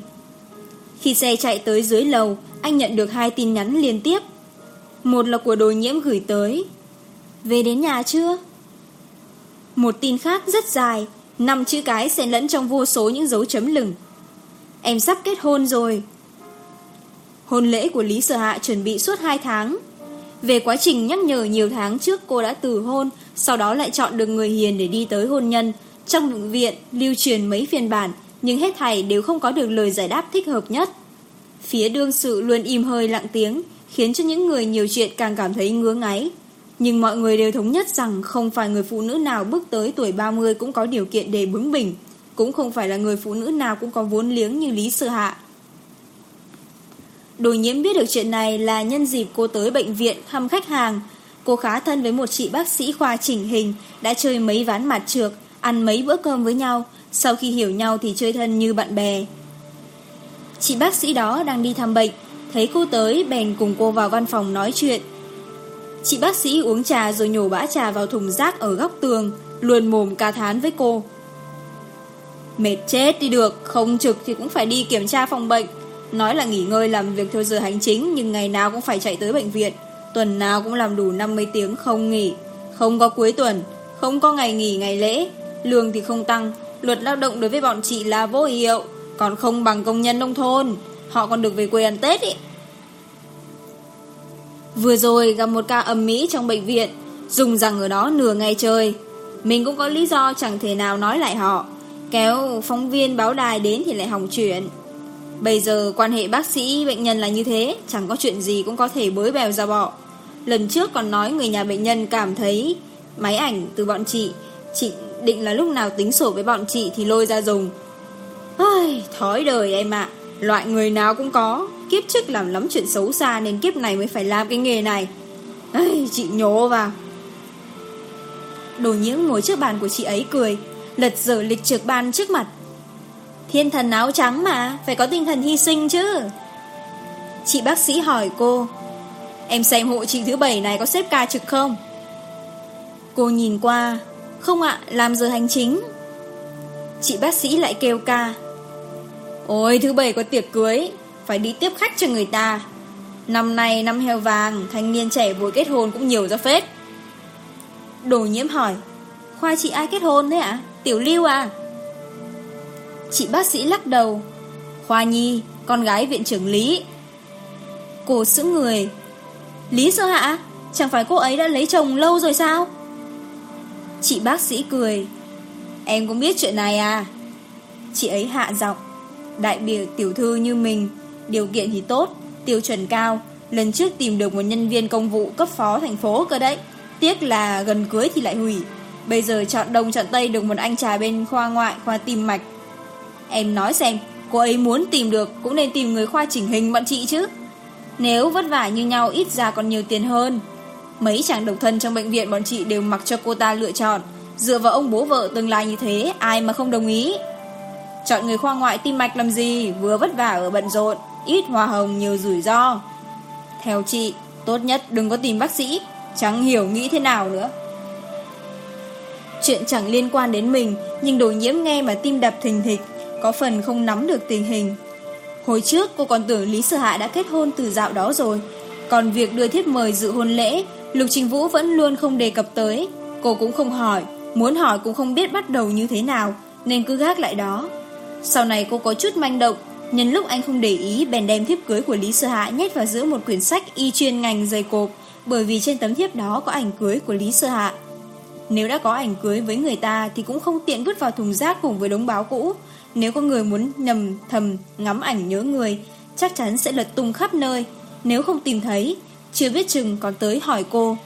[SPEAKER 2] Khi xe chạy tới dưới lầu, anh nhận được hai tin nhắn liên tiếp. Một là của đồ nhiễm gửi tới. Về đến nhà chưa? Một tin khác rất dài. Năm chữ cái xen lẫn trong vô số những dấu chấm lửng. Em sắp kết hôn rồi. Hôn lễ của Lý Sở Hạ chuẩn bị suốt 2 tháng. Về quá trình nhắc nhở nhiều tháng trước cô đã từ hôn, Sau đó lại chọn được người hiền để đi tới hôn nhân. Trong bệnh viện, lưu truyền mấy phiên bản, Nhưng hết thảy đều không có được lời giải đáp thích hợp nhất. Phía đương sự luôn im hơi lặng tiếng, Khiến cho những người nhiều chuyện càng cảm thấy ngứa ngáy. Nhưng mọi người đều thống nhất rằng không phải người phụ nữ nào bước tới tuổi 30 cũng có điều kiện để bướng bình cũng không phải là người phụ nữ nào cũng có vốn liếng như Lý Sơ Hạ. Đồ nhiễm biết được chuyện này là nhân dịp cô tới bệnh viện thăm khách hàng. Cô khá thân với một chị bác sĩ khoa chỉnh hình, đã chơi mấy ván mặt trược, ăn mấy bữa cơm với nhau, sau khi hiểu nhau thì chơi thân như bạn bè. Chị bác sĩ đó đang đi thăm bệnh, thấy cô tới bèn cùng cô vào văn phòng nói chuyện. Chị bác sĩ uống trà rồi nhổ bã trà vào thùng rác ở góc tường, luồn mồm ca thán với cô. Mệt chết đi được, không trực thì cũng phải đi kiểm tra phòng bệnh. Nói là nghỉ ngơi làm việc theo giờ hành chính nhưng ngày nào cũng phải chạy tới bệnh viện. Tuần nào cũng làm đủ 50 tiếng không nghỉ. Không có cuối tuần, không có ngày nghỉ ngày lễ. Lương thì không tăng, luật lao động đối với bọn chị là vô hiệu. Còn không bằng công nhân nông thôn, họ còn được về quê ăn Tết ý. Vừa rồi gặp một ca ẩm mỹ trong bệnh viện Dùng rằng ở đó nửa ngày trời. Mình cũng có lý do chẳng thể nào nói lại họ. Kéo phóng viên báo đài đến thì lại hỏng chuyện. Bây giờ quan hệ bác sĩ bệnh nhân là như thế Chẳng có chuyện gì cũng có thể bới bèo ra bọ. Lần trước còn nói người nhà bệnh nhân cảm thấy Máy ảnh từ bọn chị Chị định là lúc nào tính sổ với bọn chị thì lôi ra dùng. Ôi, Thói đời em ạ Loại người nào cũng có. Kiếp trước làm lắm chuyện xấu xa Nên kiếp này mới phải làm cái nghề này. Ây, Chị nhổ vào Đồ nhiễm ngồi trước bàn của chị ấy cười Lật dở lịch trực ban trước mặt. Thiên thần áo trắng mà Phải có tinh thần hy sinh chứ. Chị bác sĩ hỏi cô Em xem hộ chị thứ bảy này có xếp ca trực không? Cô nhìn qua Không ạ làm giờ hành chính. Chị bác sĩ lại kêu ca Ôi thứ bảy có tiệc cưới phải đi tiếp khách cho người ta. Năm nay năm heo vàng, thanh niên trẻ vừa kết hôn cũng nhiều ra phết. Đồ nhiễm hỏi, khoa chị ai kết hôn đấy ạ? Tiểu lưu à? Chị bác sĩ lắc đầu, khoa nhi, con gái viện trưởng Lý. Cô giữ người, Lý sơ hạ, chẳng phải cô ấy đã lấy chồng lâu rồi sao? Chị bác sĩ cười, em cũng biết chuyện này à? Chị ấy hạ giọng, đại biểu tiểu thư như mình điều kiện thì tốt, tiêu chuẩn cao. Lần trước tìm được một nhân viên công vụ cấp phó thành phố cơ đấy. Tiếc là gần cưới thì lại hủy. Bây giờ chọn đông chọn tây được một anh trà bên khoa ngoại, khoa tim mạch. Em nói xem, cô ấy muốn tìm được cũng nên tìm người khoa chỉnh hình bọn chị chứ. Nếu vất vả như nhau ít ra còn nhiều tiền hơn. Mấy chàng độc thân trong bệnh viện bọn chị đều mặc cho cô ta lựa chọn. Dựa vào ông bố vợ tương lai như thế, ai mà không đồng ý. Chọn người khoa ngoại tim mạch làm gì, vừa vất vả ở bận rộn, ít hoa hồng nhiều rủi ro. Theo chị, tốt nhất đừng có tìm bác sĩ, chẳng hiểu nghĩ thế nào nữa. Chuyện chẳng liên quan đến mình, nhưng đồ nhiễm nghe mà tim đập thình thịch, có phần không nắm được tình hình. Hồi trước cô còn tưởng Lý Sở Hạ đã kết hôn từ dạo đó rồi, còn việc đưa thiết mời dự hôn lễ, Lục Trình Vũ vẫn luôn không đề cập tới. Cô cũng không hỏi, muốn hỏi cũng không biết bắt đầu như thế nào, nên cứ gác lại đó. Sau này cô có chút manh động, Nhân lúc anh không để ý, bèn đem thiếp cưới của Lý sơ Hạ nhét vào giữa một quyển sách y chuyên ngành dày cộp, bởi vì trên tấm thiếp đó có ảnh cưới của Lý sơ Hạ. Nếu đã có ảnh cưới với người ta thì cũng không tiện vứt vào thùng rác cùng với đống báo cũ. Nếu có người muốn nhầm thầm ngắm ảnh nhớ người, chắc chắn sẽ lật tung khắp nơi. Nếu không tìm thấy, chưa biết chừng còn tới hỏi cô.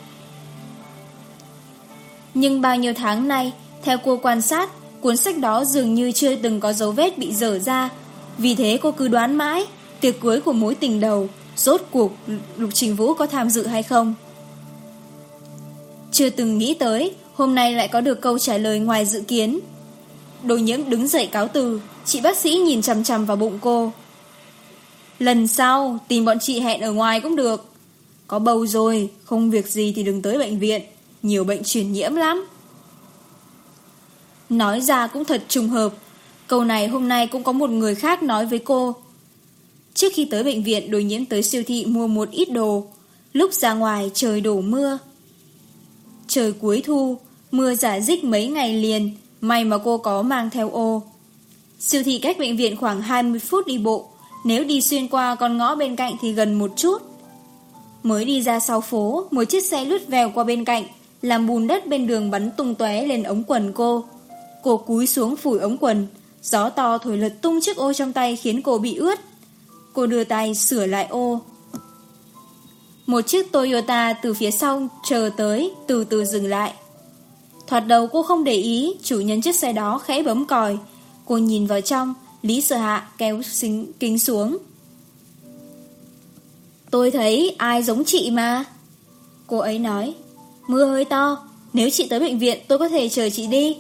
[SPEAKER 2] Nhưng bao nhiêu tháng nay, theo cô quan sát, cuốn sách đó dường như chưa từng có dấu vết bị dở ra, vì thế cô cứ đoán mãi, Tiệc cưới của mối tình đầu, Rốt cuộc Lục Trình Vũ có tham dự hay không? Chưa từng nghĩ tới, Hôm nay lại có được câu trả lời ngoài dự kiến. Đồ nhiễm đứng dậy cáo từ, Chị bác sĩ nhìn chầm chầm vào bụng cô. Lần sau, Tìm bọn chị hẹn ở ngoài cũng được. Có bầu rồi, Không việc gì thì đừng tới bệnh viện. Nhiều bệnh truyền nhiễm lắm. Nói ra cũng thật trùng hợp Câu này hôm nay cũng có một người khác nói với cô. Trước khi tới bệnh viện, đối nhiễm tới siêu thị mua một ít đồ. Lúc ra ngoài trời đổ mưa. Trời cuối thu, mưa giả dích mấy ngày liền, may mà cô có mang theo ô. Siêu thị cách bệnh viện khoảng 20 phút đi bộ, nếu đi xuyên qua con ngõ bên cạnh thì gần một chút. Mới đi ra sau phố, một chiếc xe lướt vèo qua bên cạnh, làm bùn đất bên đường bắn tung tóe lên ống quần cô. Cô cúi xuống phủi ống quần, Gió to thổi lật tung chiếc ô trong tay khiến cô bị ướt. Cô đưa tay sửa lại ô. Một chiếc Toyota từ phía sau chờ tới, từ từ dừng lại. Thoạt đầu cô không để ý, chủ nhân chiếc xe đó khẽ bấm còi. Cô nhìn vào trong, Lý Sở Hạ kéo xính, kính xuống. Tôi thấy ai giống chị mà. Cô ấy nói, mưa hơi to, nếu chị tới bệnh viện tôi có thể chờ chị đi.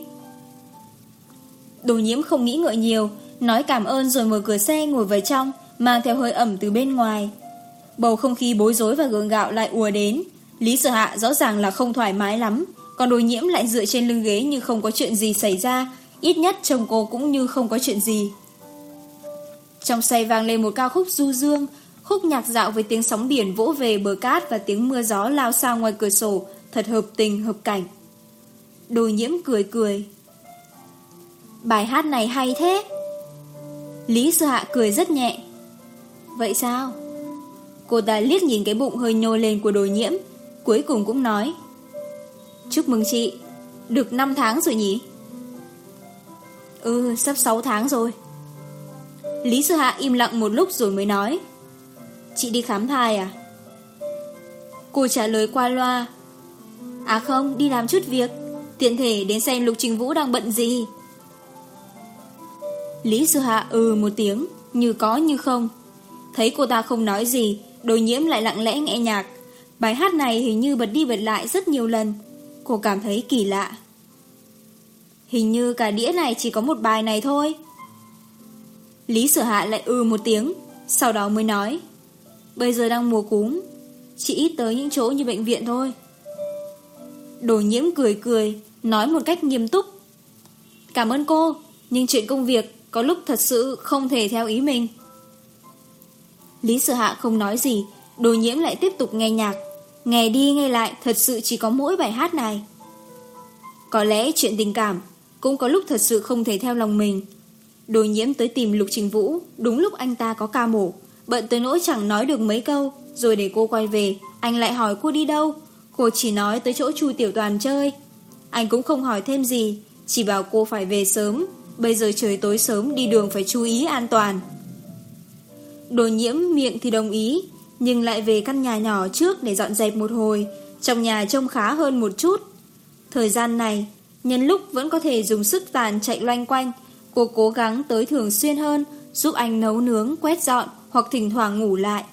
[SPEAKER 2] Đồ nhiễm không nghĩ ngợi nhiều, Nói cảm ơn rồi mở cửa xe ngồi vào trong, Mang theo hơi ẩm từ bên ngoài. Bầu không khí bối rối và gượng gạo lại ùa đến. Lý sở hạ rõ ràng là không thoải mái lắm, Còn đồ nhiễm lại dựa trên lưng ghế Như không có chuyện gì xảy ra, Ít nhất chồng cô cũng như không có chuyện gì. Trong xe vang lên một ca khúc du dương, Khúc nhạc dạo với tiếng sóng biển vỗ về bờ cát Và tiếng mưa gió lao sao ngoài cửa sổ, Thật hợp tình, hợp cảnh. Đồ nhiễm cười cười. Bài hát này hay thế. Lý sư hạ cười rất nhẹ. Vậy sao? Cô ta liếc nhìn cái bụng hơi nhô lên của đồ nhiễm, Cuối cùng cũng nói. Chúc mừng chị, Được 5 tháng rồi nhỉ? Ừ sắp 6 tháng rồi. Lý sư hạ im lặng một lúc rồi mới nói. Chị đi khám thai à? Cô trả lời qua loa. À không, đi làm chút việc. Tiện thể đến xem Lục Trình Vũ đang bận gì. Lý Sư Hạ ừ một tiếng, như có như không. Thấy cô ta không nói gì, đồ nhiễm lại lặng lẽ nghe nhạc. Bài hát này hình như bật đi bật lại rất nhiều lần. Cô cảm thấy kỳ lạ. Hình như cả đĩa này chỉ có một bài này thôi. Lý Sở Hạ lại ừ một tiếng, sau đó mới nói. Bây giờ đang mùa cúm, chỉ ít tới những chỗ như bệnh viện thôi. Đồ nhiễm cười cười, nói một cách nghiêm túc. Cảm ơn cô, nhưng chuyện công việc có lúc thật sự không thể theo ý mình. Lý Sở Hạ không nói gì, Đồ nhiễm lại tiếp tục nghe nhạc. Nghe đi nghe lại, Thật sự chỉ có mỗi bài hát này. Có lẽ chuyện tình cảm Cũng có lúc thật sự không thể theo lòng mình. Đồ nhiễm tới tìm Lục Trình Vũ, Đúng lúc anh ta có ca mổ. Bận tới nỗi chẳng nói được mấy câu, Rồi để cô quay về. Anh lại hỏi cô đi đâu? Cô chỉ nói tới chỗ chu tiểu toàn chơi. Anh cũng không hỏi thêm gì, Chỉ bảo cô phải về sớm. Bây giờ trời tối sớm đi đường phải chú ý an toàn. Đồ nhiễm miệng thì đồng ý Nhưng lại về căn nhà nhỏ trước để dọn dẹp một hồi. Trong nhà trông khá hơn một chút. Thời gian này Nhân lúc vẫn có thể dùng sức tàn chạy loanh quanh Cô cố gắng tới thường xuyên hơn Giúp anh nấu nướng, quét dọn Hoặc thỉnh thoảng ngủ lại.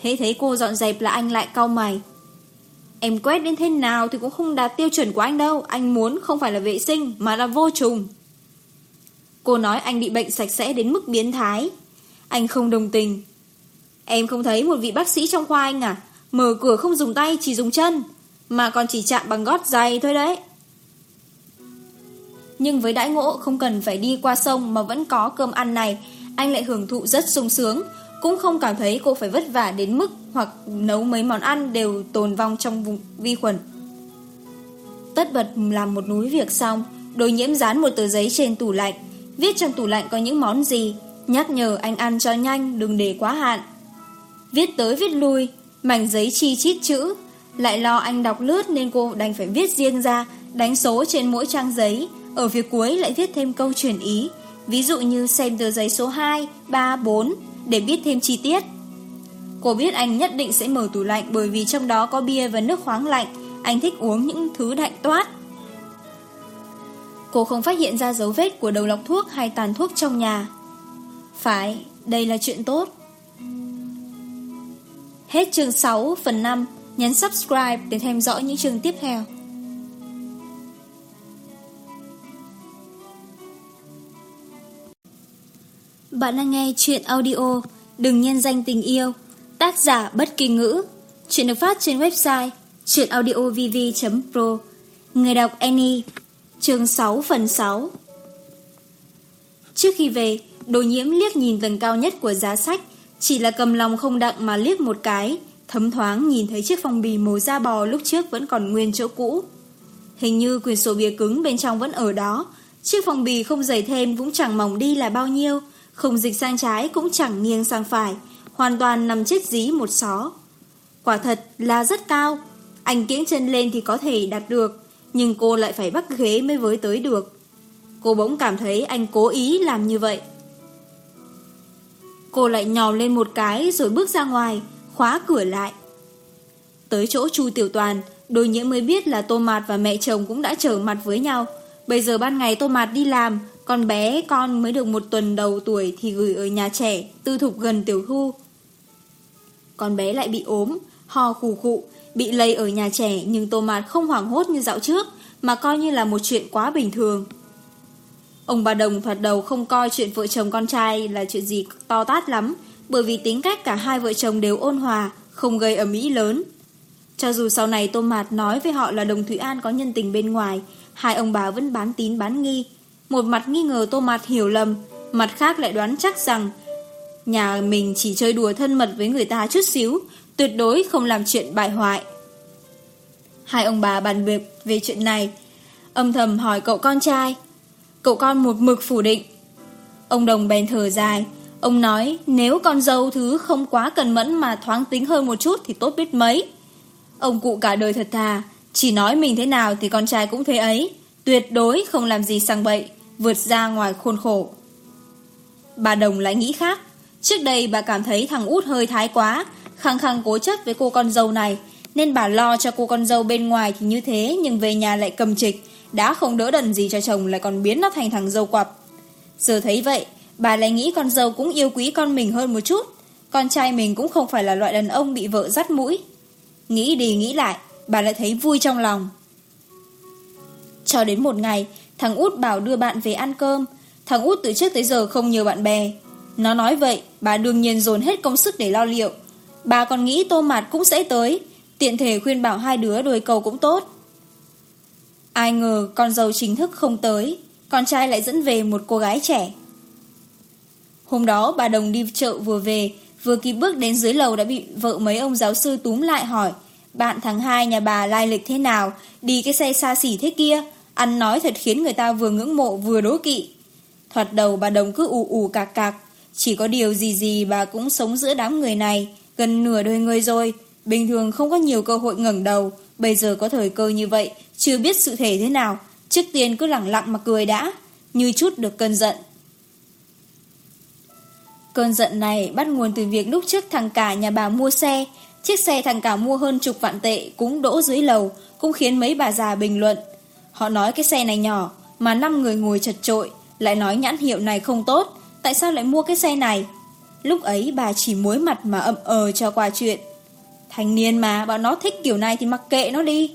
[SPEAKER 2] Hễ thấy cô dọn dẹp là anh lại cau mày. Em quét đến thế nào thì cũng không đạt tiêu chuẩn của anh đâu Anh muốn không phải là vệ sinh Mà là vô trùng. Cô nói anh bị bệnh sạch sẽ đến mức biến thái. Anh không đồng tình. Em không thấy một vị bác sĩ trong khoa anh à? Mở cửa không dùng tay, chỉ dùng chân, Mà còn chỉ chạm bằng gót giày thôi đấy. Nhưng với đãi ngộ không cần phải đi qua sông Mà vẫn có cơm ăn này, Anh lại hưởng thụ rất sung sướng. Cũng không cảm thấy cô phải vất vả đến mức Hoặc nấu mấy món ăn đều tồn vong trong vùng vi khuẩn. Tất bật làm một núi việc xong, Đôi nhiễm dán một tờ giấy trên tủ lạnh viết trong tủ lạnh có những món gì, nhắc nhở anh ăn cho nhanh, đừng để quá hạn. Viết tới viết lui, mảnh giấy chi chít chữ, lại lo anh đọc lướt nên cô đành phải viết riêng ra, đánh số trên mỗi trang giấy, ở phía cuối lại viết thêm câu chuyển ý, ví dụ như xem tờ giấy số 2, 3, 4 để biết thêm chi tiết. Cô biết anh nhất định sẽ mở tủ lạnh bởi vì trong đó có bia và nước khoáng lạnh, anh thích uống những thứ lạnh toát. Cô không phát hiện ra dấu vết của đầu lọc thuốc hay tàn thuốc trong nhà. Phải, đây là chuyện tốt. Hết chương 6 phần 5, nhấn subscribe để thêm dõi những chương tiếp theo. Bạn đang nghe chuyện audio Đừng nhân danh tình yêu Tác giả bất kỳ ngữ Chuyện được phát trên website chuyenaudiovv.pro Người đọc Annie chương 6 phần 6 Trước khi về, đồ nhiễm liếc nhìn tầng cao nhất của giá sách, chỉ là cầm lòng không đặng mà liếc một cái, thấm thoáng nhìn thấy chiếc phong bì màu da bò lúc trước vẫn còn nguyên chỗ cũ. Hình như quyền sổ bìa cứng bên trong vẫn ở đó, chiếc phong bì không dày thêm cũng chẳng mỏng đi là bao nhiêu, không dịch sang trái cũng chẳng nghiêng sang phải, hoàn toàn nằm chết dí một xó. Quả thật là rất cao, anh kiếng chân lên thì có thể đạt được nhưng cô lại phải bắt ghế mới với tới được. Cô bỗng cảm thấy anh cố ý làm như vậy. Cô lại nhào lên một cái rồi bước ra ngoài, khóa cửa lại. Tới chỗ Chu Tiểu Toàn, đôi nhiễm mới biết là Tô Mạt và mẹ chồng cũng đã trở mặt với nhau. Bây giờ ban ngày Tô Mạt đi làm, còn bé con mới được một tuần đầu tuổi thì gửi ở nhà trẻ, tư thục gần Tiểu Thu. Con bé lại bị ốm, ho khủ khụ, Bị lây ở nhà trẻ nhưng tô mạt không hoảng hốt như dạo trước mà coi như là một chuyện quá bình thường. Ông bà Đồng thoạt đầu không coi chuyện vợ chồng con trai là chuyện gì to tát lắm bởi vì tính cách cả hai vợ chồng đều ôn hòa, không gây ở mỹ lớn. Cho dù sau này Tô Mạt nói với họ là Đồng Thủy An có nhân tình bên ngoài, hai ông bà vẫn bán tín bán nghi. Một mặt nghi ngờ Tô Mạt hiểu lầm, mặt khác lại đoán chắc rằng nhà mình chỉ chơi đùa thân mật với người ta chút xíu Tuyệt đối không làm chuyện bại hoại Hai ông bà bàn việc về chuyện này Âm thầm hỏi cậu con trai Cậu con một mực phủ định Ông đồng bèn thở dài Ông nói nếu con dâu thứ không quá cần mẫn mà thoáng tính hơn một chút thì tốt biết mấy. Ông cụ cả đời thật thà, chỉ nói mình thế nào thì con trai cũng thế ấy. Tuyệt đối không làm gì sang bậy, vượt ra ngoài khuôn khổ. Bà Đồng lại nghĩ khác. Trước đây bà cảm thấy thằng út hơi thái quá, khăng khăng cố chấp với cô con dâu này, nên bà lo cho cô con dâu bên ngoài thì như thế nhưng về nhà lại cầm trịch, đã không đỡ đần gì cho chồng lại còn biến nó thành thằng dâu quặp. Giờ thấy vậy, bà lại nghĩ con dâu cũng yêu quý con mình hơn một chút, con trai mình cũng không phải là loại đàn ông bị vợ dắt mũi. Nghĩ đi nghĩ lại, bà lại thấy vui trong lòng. Cho đến một ngày, thằng út bảo đưa bạn về ăn cơm, thằng út từ trước tới giờ không nhờ bạn bè. Nó nói vậy, bà đương nhiên dồn hết công sức để lo liệu, Bà còn nghĩ tô mạt cũng sẽ tới. Tiện thể khuyên bảo hai đứa đuổi cầu cũng tốt. Ai ngờ con dâu chính thức không tới. Con trai lại dẫn về một cô gái trẻ. Hôm đó bà Đồng đi chợ vừa về, Vừa kịp bước đến dưới lầu đã bị vợ mấy ông giáo sư túm lại hỏi, Bạn tháng hai nhà bà lai lịch thế nào? Đi cái xe xa xỉ thế kia, Ăn nói thật khiến người ta vừa ngưỡng mộ vừa đố kỵ. Thoạt đầu bà Đồng cứ ù ù cạc cạc, Chỉ có điều gì gì bà cũng sống giữa đám người này gần nửa đời người rồi, bình thường không có nhiều cơ hội ngẩng đầu, bây giờ có thời cơ như vậy, chưa biết sự thể thế nào, trước tiên cứ lẳng lặng mà cười đã, như chút được cơn giận. Cơn giận này bắt nguồn từ việc lúc trước thằng cả nhà bà mua xe, chiếc xe thằng cả mua hơn chục vạn tệ cũng đỗ dưới lầu, cũng khiến mấy bà già bình luận. Họ nói cái xe này nhỏ, mà năm người ngồi chật trội, lại nói nhãn hiệu này không tốt, tại sao lại mua cái xe này? Lúc ấy bà chỉ muối mặt mà ậm ờ cho qua chuyện. Thành niên mà, Bọn nó thích kiểu này thì mặc kệ nó đi.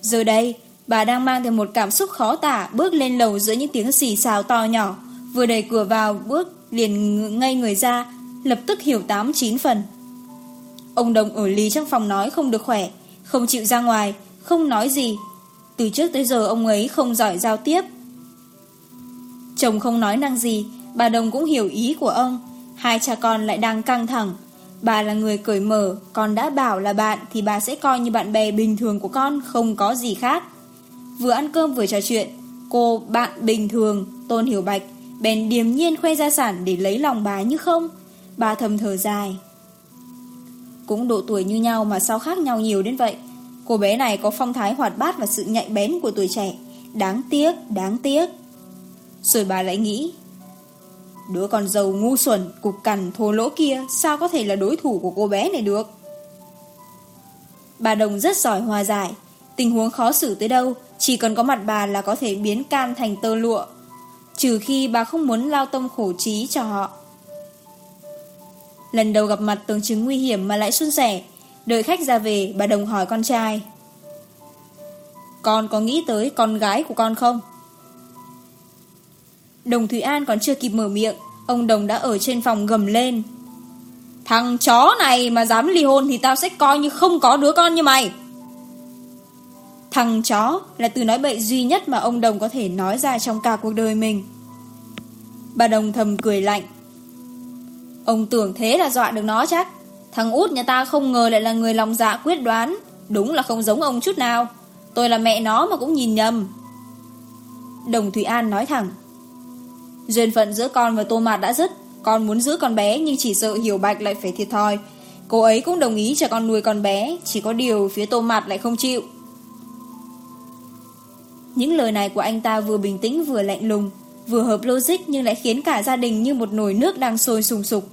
[SPEAKER 2] Giờ đây, Bà đang mang theo một cảm xúc khó tả Bước lên lầu giữa những tiếng xì xào to nhỏ. Vừa đẩy cửa vào, Bước liền ngay người ra, Lập tức hiểu 8-9 phần. Ông đồng ở lý trong phòng nói không được khỏe, Không chịu ra ngoài, Không nói gì. Từ trước tới giờ ông ấy không giỏi giao tiếp. Chồng không nói năng gì Bà Đồng cũng hiểu ý của ông. Hai cha con lại đang căng thẳng. Bà là người cởi mở Con đã bảo là bạn Thì bà sẽ coi như bạn bè bình thường của con Không có gì khác. Vừa ăn cơm vừa trò chuyện Cô bạn bình thường Tôn Hiểu Bạch Bèn điềm nhiên khoe gia sản để lấy lòng bà như không. Bà thầm thở dài. Cũng độ tuổi như nhau mà sao khác nhau nhiều đến vậy? Cô bé này có phong thái hoạt bát và sự nhạy bén của tuổi trẻ. Đáng tiếc, đáng tiếc. Rồi bà lại nghĩ Đứa con dâu ngu xuẩn, cục cằn, thô lỗ kia Sao có thể là đối thủ của cô bé này được? Bà Đồng rất giỏi hòa giải. Tình huống khó xử tới đâu Chỉ cần có mặt bà là có thể biến can thành tơ lụa. Trừ khi bà không muốn lao tâm khổ trí cho họ. Lần đầu gặp mặt tưởng chứng nguy hiểm mà lại xuân sẻ. Đợi khách ra về bà Đồng hỏi con trai. Con có nghĩ tới con gái của con không? Đồng Thủy An còn chưa kịp mở miệng, Ông Đồng đã ở trên phòng gầm lên. Thằng chó này mà dám ly hôn Thì tao sẽ coi như không có đứa con như mày. Thằng chó là từ nói bậy duy nhất Mà ông Đồng có thể nói ra trong cả cuộc đời mình. Bà Đồng thầm cười lạnh. Ông tưởng thế là dọa được nó chắc. Thằng út nhà ta không ngờ lại là người lòng dạ quyết đoán. Đúng là không giống ông chút nào. Tôi là mẹ nó mà cũng nhìn nhầm. Đồng Thủy An nói thẳng. Duyên phận giữa con và tô mạt đã dứt. Con muốn giữ con bé, nhưng chỉ sợ hiểu bạch lại phải thiệt thòi. Cô ấy cũng đồng ý cho con nuôi con bé, Chỉ có điều phía tô mạt lại không chịu. Những lời này của anh ta vừa bình tĩnh vừa lạnh lùng, Vừa hợp logic nhưng lại khiến cả gia đình như một nồi nước đang sôi sùng sục.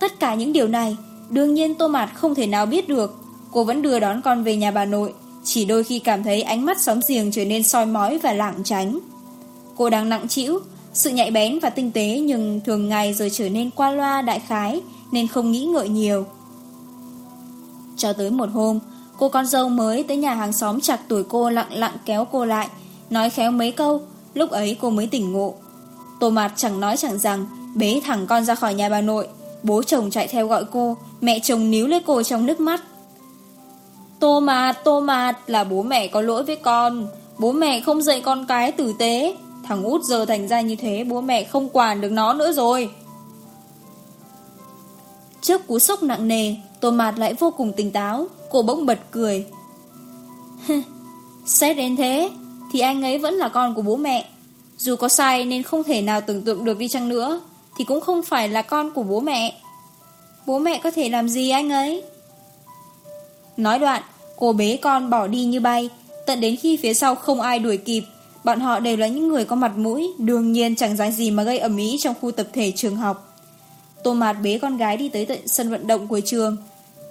[SPEAKER 2] Tất cả những điều này, Đương nhiên tô mạt không thể nào biết được. Cô vẫn đưa đón con về nhà bà nội, Chỉ đôi khi cảm thấy ánh mắt xóm giềng trở nên soi mói và lảng tránh. Cô đang nặng chịu sự nhạy bén và tinh tế nhưng thường ngày rồi trở nên qua loa đại khái nên không nghĩ ngợi nhiều. Cho tới một hôm, cô con dâu mới tới nhà hàng xóm chặt tuổi cô lặng lặng kéo cô lại, nói khéo mấy câu, lúc ấy cô mới tỉnh ngộ. Tô Mạt chẳng nói chẳng rằng, bế thẳng con ra khỏi nhà bà nội, bố chồng chạy theo gọi cô, mẹ chồng níu lấy cô trong nước mắt. Tô Mạt, Tô Mạt là bố mẹ có lỗi với con, bố mẹ không dạy con cái tử tế, Thằng út giờ thành ra như thế, Bố mẹ không quản được nó nữa rồi. Trước cú sốc nặng nề, Tô Mạt lại vô cùng tỉnh táo. Cô bỗng bật cười. Xét đến thế, Thì anh ấy vẫn là con của bố mẹ. Dù có sai nên không thể nào tưởng tượng được đi chăng nữa, Thì cũng không phải là con của bố mẹ. Bố mẹ có thể làm gì anh ấy? Nói đoạn, Cô bế con bỏ đi như bay, Tận đến khi phía sau không ai đuổi kịp Bọn họ đều là những người có mặt mũi, đương nhiên chẳng dáng gì mà gây ẩm ý trong khu tập thể trường học. Tô Mạt bế con gái đi tới tận sân vận động của trường.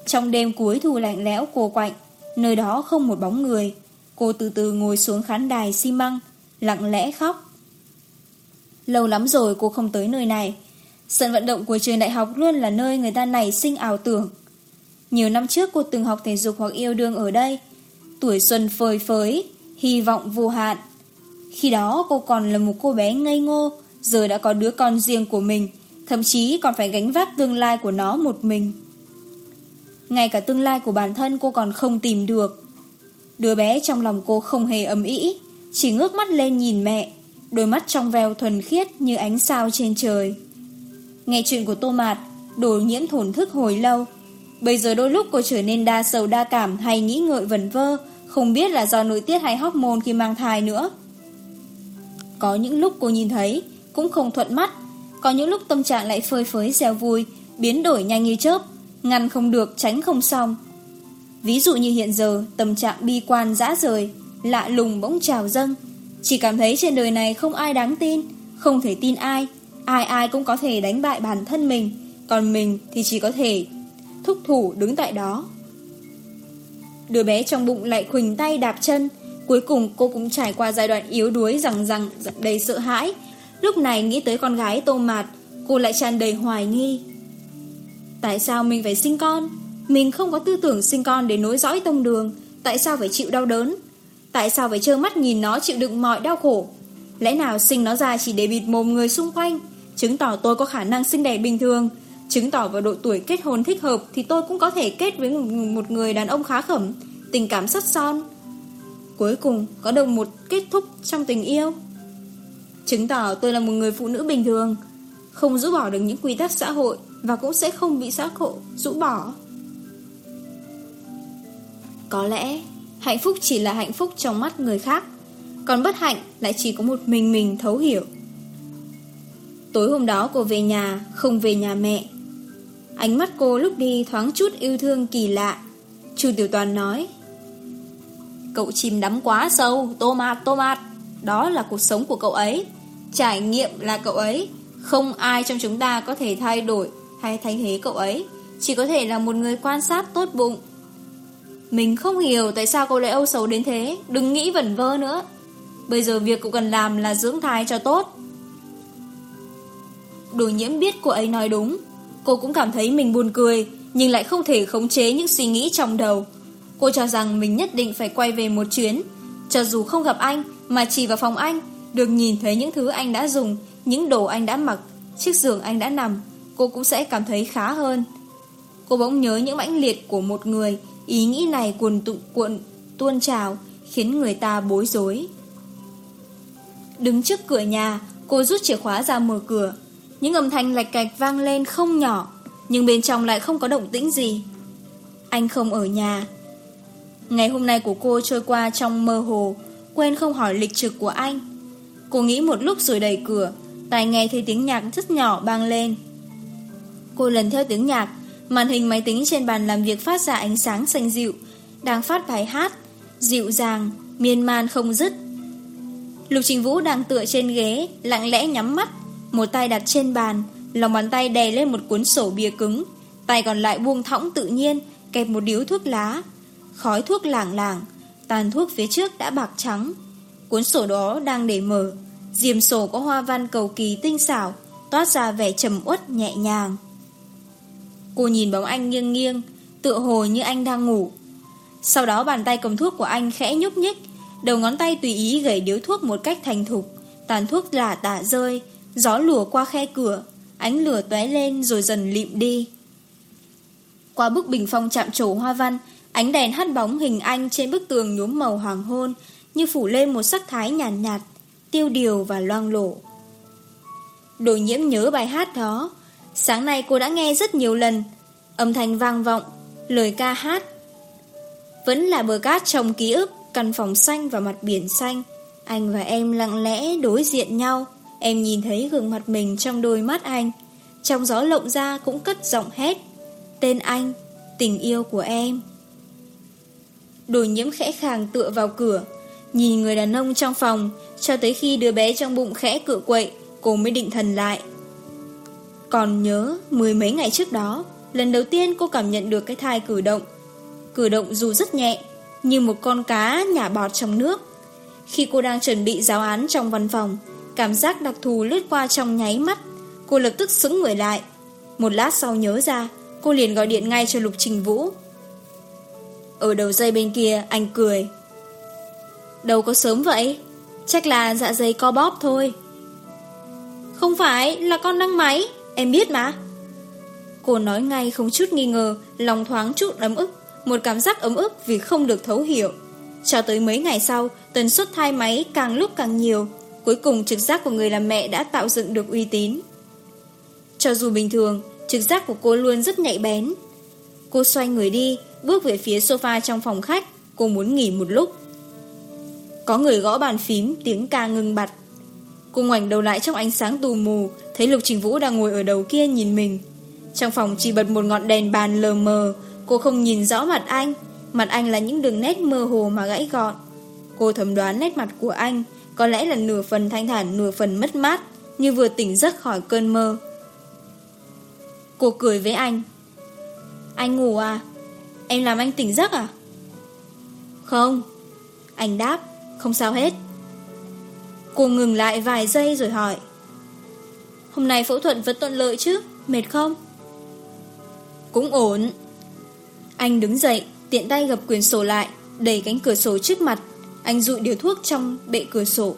[SPEAKER 2] Trong đêm cuối thu lạnh lẽo cô quạnh, nơi đó không một bóng người. Cô từ từ ngồi xuống khán đài xi măng, lặng lẽ khóc. Lâu lắm rồi cô không tới nơi này. Sân vận động của trường đại học luôn là nơi người ta nảy sinh ảo tưởng. Nhiều năm trước cô từng học thể dục hoặc yêu đương ở đây. Tuổi xuân phơi phới, hy vọng vô hạn. Khi đó cô còn là một cô bé ngây ngô, giờ đã có đứa con riêng của mình, thậm chí còn phải gánh vác tương lai của nó một mình. Ngay cả tương lai của bản thân cô còn không tìm được. Đứa bé trong lòng cô không hề ấm ý, chỉ ngước mắt lên nhìn mẹ, đôi mắt trong veo thuần khiết như ánh sao trên trời. Nghe chuyện của Tô Mạt, đồ nhiễm thổn thức hồi lâu. Bây giờ đôi lúc cô trở nên đa sầu đa cảm hay nghĩ ngợi vẩn vơ, không biết là do nội tiết hay hormone khi mang thai nữa. Có những lúc cô nhìn thấy, Cũng không thuận mắt. Có những lúc tâm trạng lại phơi phới rêu vui, Biến đổi nhanh như chớp, Ngăn không được, tránh không xong. Ví dụ như hiện giờ, Tâm trạng bi quan dã rời, Lạ lùng bỗng trào dâng. Chỉ cảm thấy trên đời này không ai đáng tin, Không thể tin ai. Ai ai cũng có thể đánh bại bản thân mình, Còn mình thì chỉ có thể Thúc thủ đứng tại đó. Đứa bé trong bụng lại khuỳnh tay đạp chân Cuối cùng cô cũng trải qua giai đoạn yếu đuối rằng rằng đầy sợ hãi. Lúc này nghĩ tới con gái tô mạt, cô lại tràn đầy hoài nghi. Tại sao mình phải sinh con? Mình không có tư tưởng sinh con để nối dõi tông đường. Tại sao phải chịu đau đớn? Tại sao phải trơ mắt nhìn nó chịu đựng mọi đau khổ? Lẽ nào sinh nó ra chỉ để bịt mồm người xung quanh? Chứng tỏ tôi có khả năng sinh đẻ bình thường. Chứng tỏ vào độ tuổi kết hôn thích hợp thì tôi cũng có thể kết với một người đàn ông khá khẩm, tình cảm sắt son. Cuối cùng có được một kết thúc trong tình yêu. Chứng tỏ tôi là một người phụ nữ bình thường, Không rũ bỏ được những quy tắc xã hội Và cũng sẽ không bị xã hội rũ bỏ. Có lẽ hạnh phúc chỉ là hạnh phúc trong mắt người khác, Còn bất hạnh lại chỉ có một mình mình thấu hiểu. Tối hôm đó cô về nhà, Không về nhà mẹ. Ánh mắt cô lúc đi thoáng chút yêu thương kỳ lạ. Chu Tiểu Toàn nói Cậu chìm đắm quá sâu, tomat tomat. Đó là cuộc sống của cậu ấy. Trải nghiệm là cậu ấy. Không ai trong chúng ta có thể thay đổi hay thay thế cậu ấy. Chỉ có thể là một người quan sát tốt bụng. Mình không hiểu tại sao cậu lại âu xấu đến thế. Đừng nghĩ vẩn vơ nữa. Bây giờ việc cậu cần làm là dưỡng thai cho tốt. Đồ nhiễm biết cô ấy nói đúng. Cô cũng cảm thấy mình buồn cười, nhưng lại không thể khống chế những suy nghĩ trong đầu. Cô cho rằng mình nhất định phải quay về một chuyến. Cho dù không gặp anh, Mà chỉ vào phòng anh, Được nhìn thấy những thứ anh đã dùng, Những đồ anh đã mặc, Chiếc giường anh đã nằm, Cô cũng sẽ cảm thấy khá hơn. Cô bỗng nhớ những mãnh liệt của một người, Ý nghĩ này cuồn tụ, cuộn, tuôn trào, Khiến người ta bối rối. Đứng trước cửa nhà, Cô rút chìa khóa ra mở cửa. Những âm thanh lạch cạch vang lên không nhỏ, Nhưng bên trong lại không có động tĩnh gì. Anh không ở nhà Ngày hôm nay của cô trôi qua trong mơ hồ, quên không hỏi lịch trực của anh. Cô nghĩ một lúc rồi đẩy cửa, tài nghe thấy tiếng nhạc rất nhỏ băng lên. Cô lần theo tiếng nhạc, màn hình máy tính trên bàn làm việc phát ra ánh sáng xanh dịu, đang phát bài hát, dịu dàng, miên man không dứt. Lục Trình Vũ đang tựa trên ghế, lặng lẽ nhắm mắt, một tay đặt trên bàn, lòng bàn tay đè lên một cuốn sổ bìa cứng, tay còn lại buông thõng tự nhiên, kẹp một điếu thuốc lá, khói thuốc làng làng, tàn thuốc phía trước đã bạc trắng. Cuốn sổ đó đang để mở, diềm sổ có hoa văn cầu kỳ tinh xảo, toát ra vẻ trầm uất nhẹ nhàng. Cô nhìn bóng anh nghiêng nghiêng, tựa hồ như anh đang ngủ. Sau đó bàn tay cầm thuốc của anh khẽ nhúc nhích, đầu ngón tay tùy ý gầy điếu thuốc một cách thành thục, tàn thuốc lả tả rơi, gió lùa qua khe cửa, ánh lửa tóe lên rồi dần lịm đi. Qua bức bình phong chạm trổ hoa văn, Ánh đèn hắt bóng hình anh trên bức tường nhuốm màu hoàng hôn như phủ lên một sắc thái nhàn nhạt, nhạt, tiêu điều và loang lổ. Đồ nhiễm nhớ bài hát đó, sáng nay cô đã nghe rất nhiều lần, âm thanh vang vọng, lời ca hát. Vẫn là bờ cát trong ký ức, căn phòng xanh và mặt biển xanh, anh và em lặng lẽ đối diện nhau, em nhìn thấy gương mặt mình trong đôi mắt anh. Trong gió lộng ra cũng cất giọng hét, tên anh, tình yêu của em. Đồ nhiễm khẽ khàng tựa vào cửa. Nhìn người đàn ông trong phòng, Cho tới khi đứa bé trong bụng khẽ cựa quậy, Cô mới định thần lại. Còn nhớ mười mấy ngày trước đó, Lần đầu tiên cô cảm nhận được cái thai cử động. Cử động dù rất nhẹ Như một con cá nhả bọt trong nước. Khi cô đang chuẩn bị giáo án trong văn phòng, Cảm giác đặc thù lướt qua trong nháy mắt, Cô lập tức xứng người lại. Một lát sau nhớ ra, Cô liền gọi điện ngay cho Lục Trình Vũ. Ở đầu dây bên kia, anh cười. Đâu có sớm vậy, Chắc là dạ dây co bóp thôi. Không phải là con đang máy, Em biết mà. Cô nói ngay không chút nghi ngờ, Lòng thoáng chút ấm ức, Một cảm giác ấm ức vì không được thấu hiểu. Cho tới mấy ngày sau, Tần suất thai máy càng lúc càng nhiều, Cuối cùng trực giác của người làm mẹ đã tạo dựng được uy tín. Cho dù bình thường, Trực giác của cô luôn rất nhạy bén. Cô xoay người đi Bước về phía sofa trong phòng khách. Cô muốn nghỉ một lúc. Có người gõ bàn phím Tiếng ca ngưng bặt. Cô ngoảnh đầu lại trong ánh sáng tù mù, Thấy Lục Trình Vũ đang ngồi ở đầu kia nhìn mình. Trong phòng chỉ bật một ngọn đèn bàn lờ mờ. Cô không nhìn rõ mặt anh. Mặt anh là những đường nét mơ hồ mà gãy gọn. Cô thầm đoán nét mặt của anh Có lẽ là nửa phần thanh thản, Nửa phần mất mát, Như vừa tỉnh giấc khỏi cơn mơ. Cô cười với anh. Anh ngủ à? Em làm anh tỉnh giấc à? Không. Anh đáp, Không sao hết. Cô ngừng lại vài giây rồi hỏi. Hôm nay phẫu thuật vẫn thuận lợi chứ? Mệt không? Cũng ổn. Anh đứng dậy, Tiện tay gập quyển sổ lại, Đẩy cánh cửa sổ trước mặt. Anh dụi điều thuốc trong bệ cửa sổ.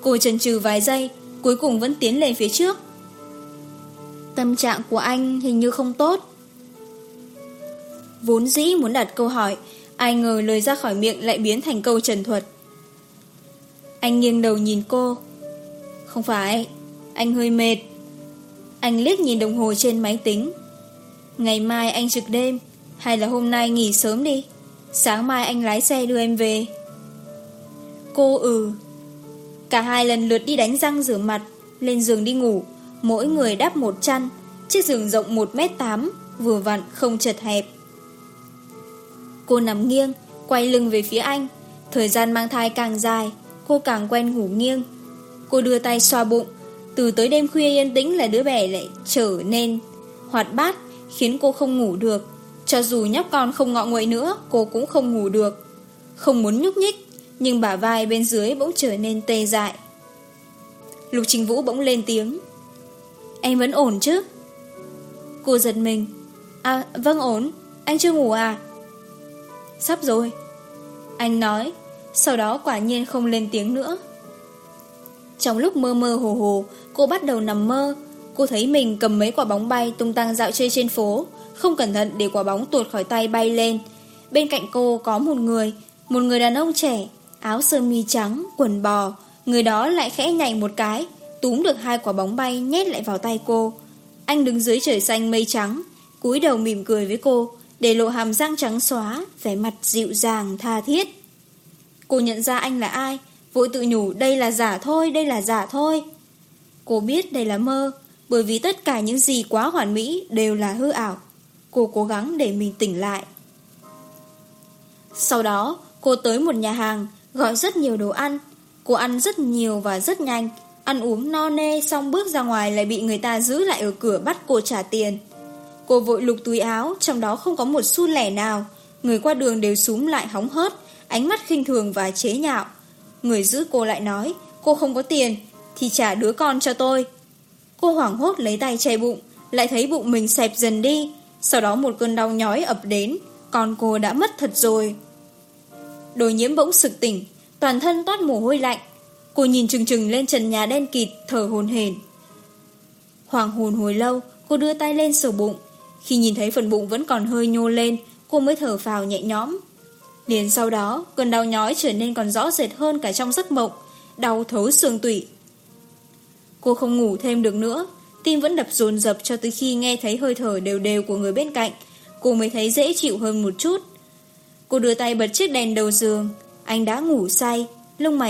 [SPEAKER 2] Cô chần chừ vài giây, Cuối cùng vẫn tiến lên phía trước. Tâm trạng của anh hình như không tốt. Vốn dĩ muốn đặt câu hỏi, Ai ngờ lời ra khỏi miệng lại biến thành câu trần thuật. Anh nghiêng đầu nhìn cô. Không phải, Anh hơi mệt. Anh liếc nhìn đồng hồ trên máy tính. Ngày mai anh trực đêm, Hay là hôm nay nghỉ sớm đi? Sáng mai anh lái xe đưa em về. Cô ừ. Cả hai lần lượt đi đánh răng rửa mặt, Lên giường đi ngủ, Mỗi người đắp một chăn, Chiếc giường rộng 1m8 Vừa vặn không chật hẹp. Cô nằm nghiêng, quay lưng về phía anh. Thời gian mang thai càng dài, cô càng quen ngủ nghiêng. Cô đưa tay xoa bụng, từ tới đêm khuya yên tĩnh là đứa bé lại trở nên hoạt bát, khiến cô không ngủ được. Cho dù nhóc con không ngọ nguậy nữa, cô cũng không ngủ được. Không muốn nhúc nhích, nhưng bả vai bên dưới bỗng trở nên tê dại. Lục Trình Vũ bỗng lên tiếng. Em vẫn ổn chứ? Cô giật mình. À, vâng ổn, anh chưa ngủ à? Sắp rồi. Anh nói Sau đó quả nhiên không lên tiếng nữa. Trong lúc mơ mơ hồ hồ Cô bắt đầu nằm mơ. Cô thấy mình cầm mấy quả bóng bay tung tăng dạo chơi trên phố Không cẩn thận để quả bóng tuột khỏi tay bay lên. Bên cạnh cô có một người Một người đàn ông trẻ Áo sơ mi trắng, quần bò. Người đó lại khẽ nhảy một cái Túm được hai quả bóng bay nhét lại vào tay cô. Anh đứng dưới trời xanh mây trắng cúi đầu mỉm cười với cô để lộ hàm răng trắng xóa, vẻ mặt dịu dàng, tha thiết. Cô nhận ra anh là ai, vội tự nhủ đây là giả thôi, đây là giả thôi. Cô biết đây là mơ, bởi vì tất cả những gì quá hoàn mỹ đều là hư ảo. Cô cố gắng để mình tỉnh lại. Sau đó, cô tới một nhà hàng, gọi rất nhiều đồ ăn. Cô ăn rất nhiều và rất nhanh, ăn uống no nê xong bước ra ngoài lại bị người ta giữ lại ở cửa bắt cô trả tiền. Cô vội lục túi áo, trong đó không có một xu lẻ nào. Người qua đường đều súng lại hóng hớt, ánh mắt khinh thường và chế nhạo. Người giữ cô lại nói, cô không có tiền, thì trả đứa con cho tôi. Cô hoảng hốt lấy tay che bụng, lại thấy bụng mình xẹp dần đi. Sau đó một cơn đau nhói ập đến, con cô đã mất thật rồi. Đồ nhiễm bỗng sực tỉnh, toàn thân toát mồ hôi lạnh. Cô nhìn trừng trừng lên trần nhà đen kịt, thở hồn hền. Hoàng hồn hồi lâu, cô đưa tay lên sổ bụng, khi nhìn thấy phần bụng vẫn còn hơi nhô lên, cô mới thở vào nhẹ nhõm. Liền sau đó, cơn đau nhói trở nên còn rõ rệt hơn cả trong giấc mộng, đau thấu xương tủy. Cô không ngủ thêm được nữa, tim vẫn đập dồn dập cho tới khi nghe thấy hơi thở đều đều của người bên cạnh, cô mới thấy dễ chịu hơn một chút. Cô đưa tay bật chiếc đèn đầu giường, anh đã ngủ say, lông mày